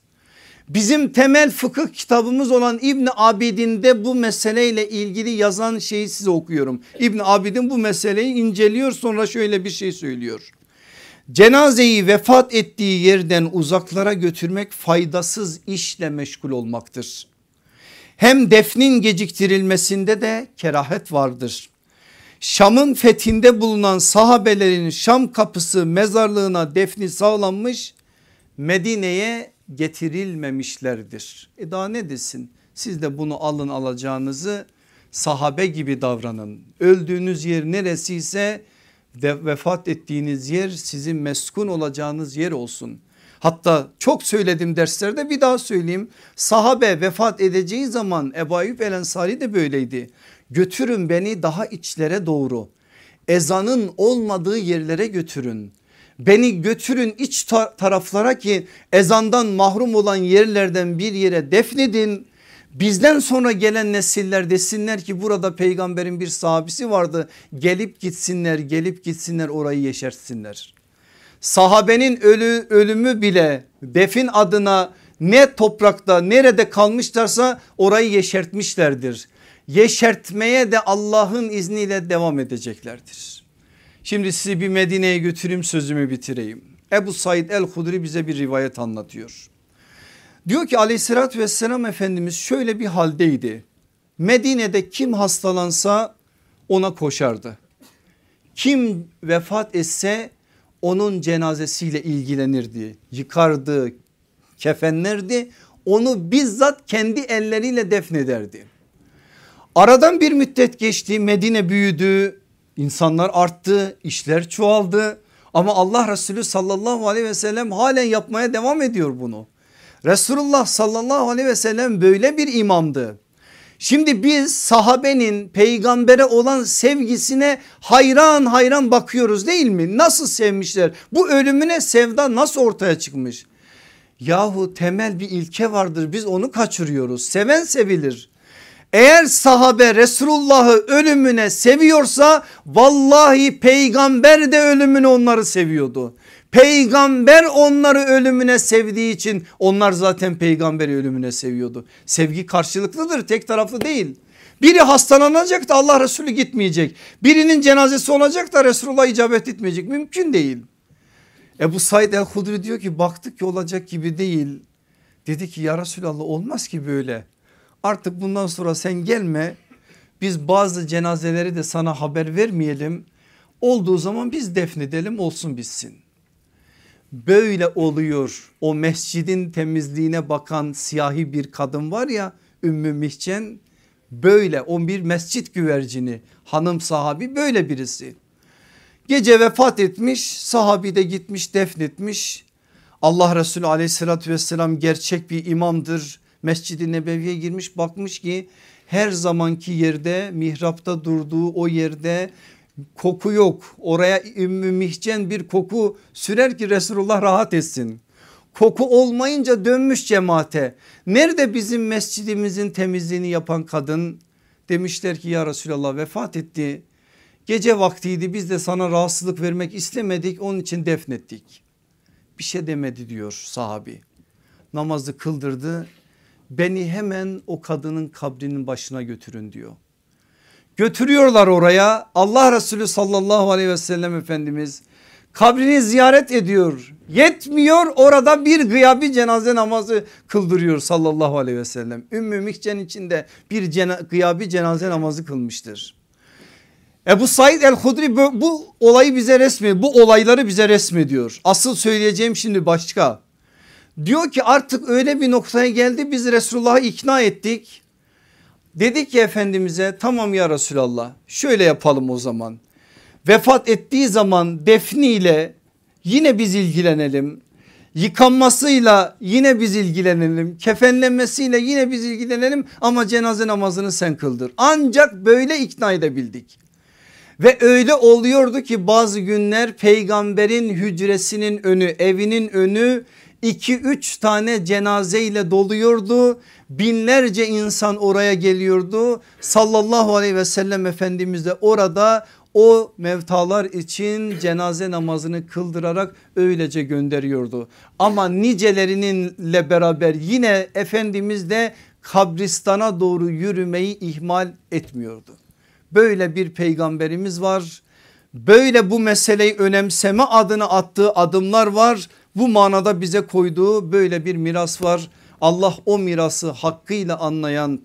Bizim temel fıkıh kitabımız olan İbni Abidin'de bu meseleyle ilgili yazan şeyi size okuyorum. İbni Abidin bu meseleyi inceliyor sonra şöyle bir şey söylüyor. Cenazeyi vefat ettiği yerden uzaklara götürmek faydasız işle meşgul olmaktır. Hem defnin geciktirilmesinde de kerahet vardır. Şam'ın fethinde bulunan sahabelerin Şam kapısı mezarlığına defni sağlanmış Medine'ye getirilmemişlerdir. E daha ne desin siz de bunu alın alacağınızı sahabe gibi davranın. Öldüğünüz yer neresiyse ve vefat ettiğiniz yer sizin meskun olacağınız yer olsun. Hatta çok söyledim derslerde bir daha söyleyeyim. Sahabe vefat edeceği zaman Ebu Ayyub El Ensari de böyleydi götürün beni daha içlere doğru ezanın olmadığı yerlere götürün. Beni götürün iç taraflara ki ezandan mahrum olan yerlerden bir yere defnedin. Bizden sonra gelen nesiller desinler ki burada peygamberin bir sahabesi vardı. Gelip gitsinler gelip gitsinler orayı yeşertsinler. Sahabenin ölü, ölümü bile defin adına ne toprakta nerede kalmışlarsa orayı yeşertmişlerdir yeşertmeye de Allah'ın izniyle devam edeceklerdir. Şimdi sizi bir Medine'ye götüreyim sözümü bitireyim. Ebu Said el-Hudri bize bir rivayet anlatıyor. Diyor ki aleyhissalatü vesselam Efendimiz şöyle bir haldeydi. Medine'de kim hastalansa ona koşardı. Kim vefat etse onun cenazesiyle ilgilenirdi. Yıkardı, kefenlerdi. Onu bizzat kendi elleriyle defnederdi. Aradan bir müddet geçti Medine büyüdü insanlar arttı işler çoğaldı ama Allah Resulü sallallahu aleyhi ve sellem halen yapmaya devam ediyor bunu. Resulullah sallallahu aleyhi ve sellem böyle bir imamdı. Şimdi biz sahabenin peygambere olan sevgisine hayran hayran bakıyoruz değil mi? Nasıl sevmişler? Bu ölümüne sevda nasıl ortaya çıkmış? Yahu temel bir ilke vardır biz onu kaçırıyoruz. Seven sevilir. Eğer sahabe Resulullah'ı ölümüne seviyorsa vallahi peygamber de ölümüne onları seviyordu. Peygamber onları ölümüne sevdiği için onlar zaten peygamberi ölümüne seviyordu. Sevgi karşılıklıdır tek taraflı değil. Biri hastalanacak da Allah Resulü gitmeyecek. Birinin cenazesi olacak da Resulullah icabet etmeyecek. Mümkün değil. Ebu Said el Hudri diyor ki baktık ki olacak gibi değil. Dedi ki ya Resulallah olmaz ki böyle. Artık bundan sonra sen gelme. Biz bazı cenazeleri de sana haber vermeyelim. Olduğu zaman biz defnedelim olsun bitsin. Böyle oluyor o mescidin temizliğine bakan siyahi bir kadın var ya Ümmü Mihcen böyle o bir mescit güvercini hanım sahabi böyle birisi. Gece vefat etmiş sahabi de gitmiş defnetmiş. Allah Resulü aleyhissalatü vesselam gerçek bir imamdır. Mescid-i Nebevi'ye girmiş bakmış ki her zamanki yerde mihrapta durduğu o yerde koku yok. Oraya Ümmü Mihcen bir koku sürer ki Resulullah rahat etsin. Koku olmayınca dönmüş cemaate. Nerede bizim mescidimizin temizliğini yapan kadın? Demişler ki ya Resulallah vefat etti. Gece vaktiydi biz de sana rahatsızlık vermek istemedik onun için defnettik. Bir şey demedi diyor sahabi. Namazı kıldırdı. Beni hemen o kadının kabrinin başına götürün diyor. Götürüyorlar oraya Allah Resulü sallallahu aleyhi ve sellem Efendimiz kabrini ziyaret ediyor. Yetmiyor orada bir gıyabi cenaze namazı kıldırıyor sallallahu aleyhi ve sellem. Ümmü Mihcen içinde bir cena gıyabi cenaze namazı kılmıştır. Ebu Said el Hudri bu, bu olayı bize resmi bu olayları bize resmediyor. Asıl söyleyeceğim şimdi başka. Diyor ki artık öyle bir noktaya geldi biz Resulullah'ı ikna ettik. Dedik ki Efendimiz'e tamam ya Resulallah şöyle yapalım o zaman. Vefat ettiği zaman defniyle yine biz ilgilenelim. Yıkanmasıyla yine biz ilgilenelim. Kefenlenmesiyle yine biz ilgilenelim ama cenaze namazını sen kıldır. Ancak böyle ikna edebildik. Ve öyle oluyordu ki bazı günler peygamberin hücresinin önü evinin önü 2-3 tane cenazeyle doluyordu. Binlerce insan oraya geliyordu. Sallallahu aleyhi ve sellem Efendimiz de orada o mevtalar için cenaze namazını kıldırarak öylece gönderiyordu. Ama nicelerinle beraber yine Efendimiz de kabristana doğru yürümeyi ihmal etmiyordu. Böyle bir peygamberimiz var. Böyle bu meseleyi önemseme adına attığı adımlar var. Bu manada bize koyduğu böyle bir miras var. Allah o mirası hakkıyla anlayan,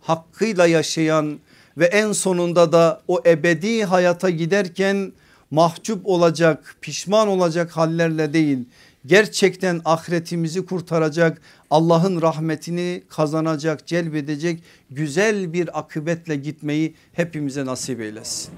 hakkıyla yaşayan ve en sonunda da o ebedi hayata giderken mahcup olacak, pişman olacak hallerle değil gerçekten ahiretimizi kurtaracak Allah'ın rahmetini kazanacak celbedecek güzel bir akıbetle gitmeyi hepimize nasip eylesin.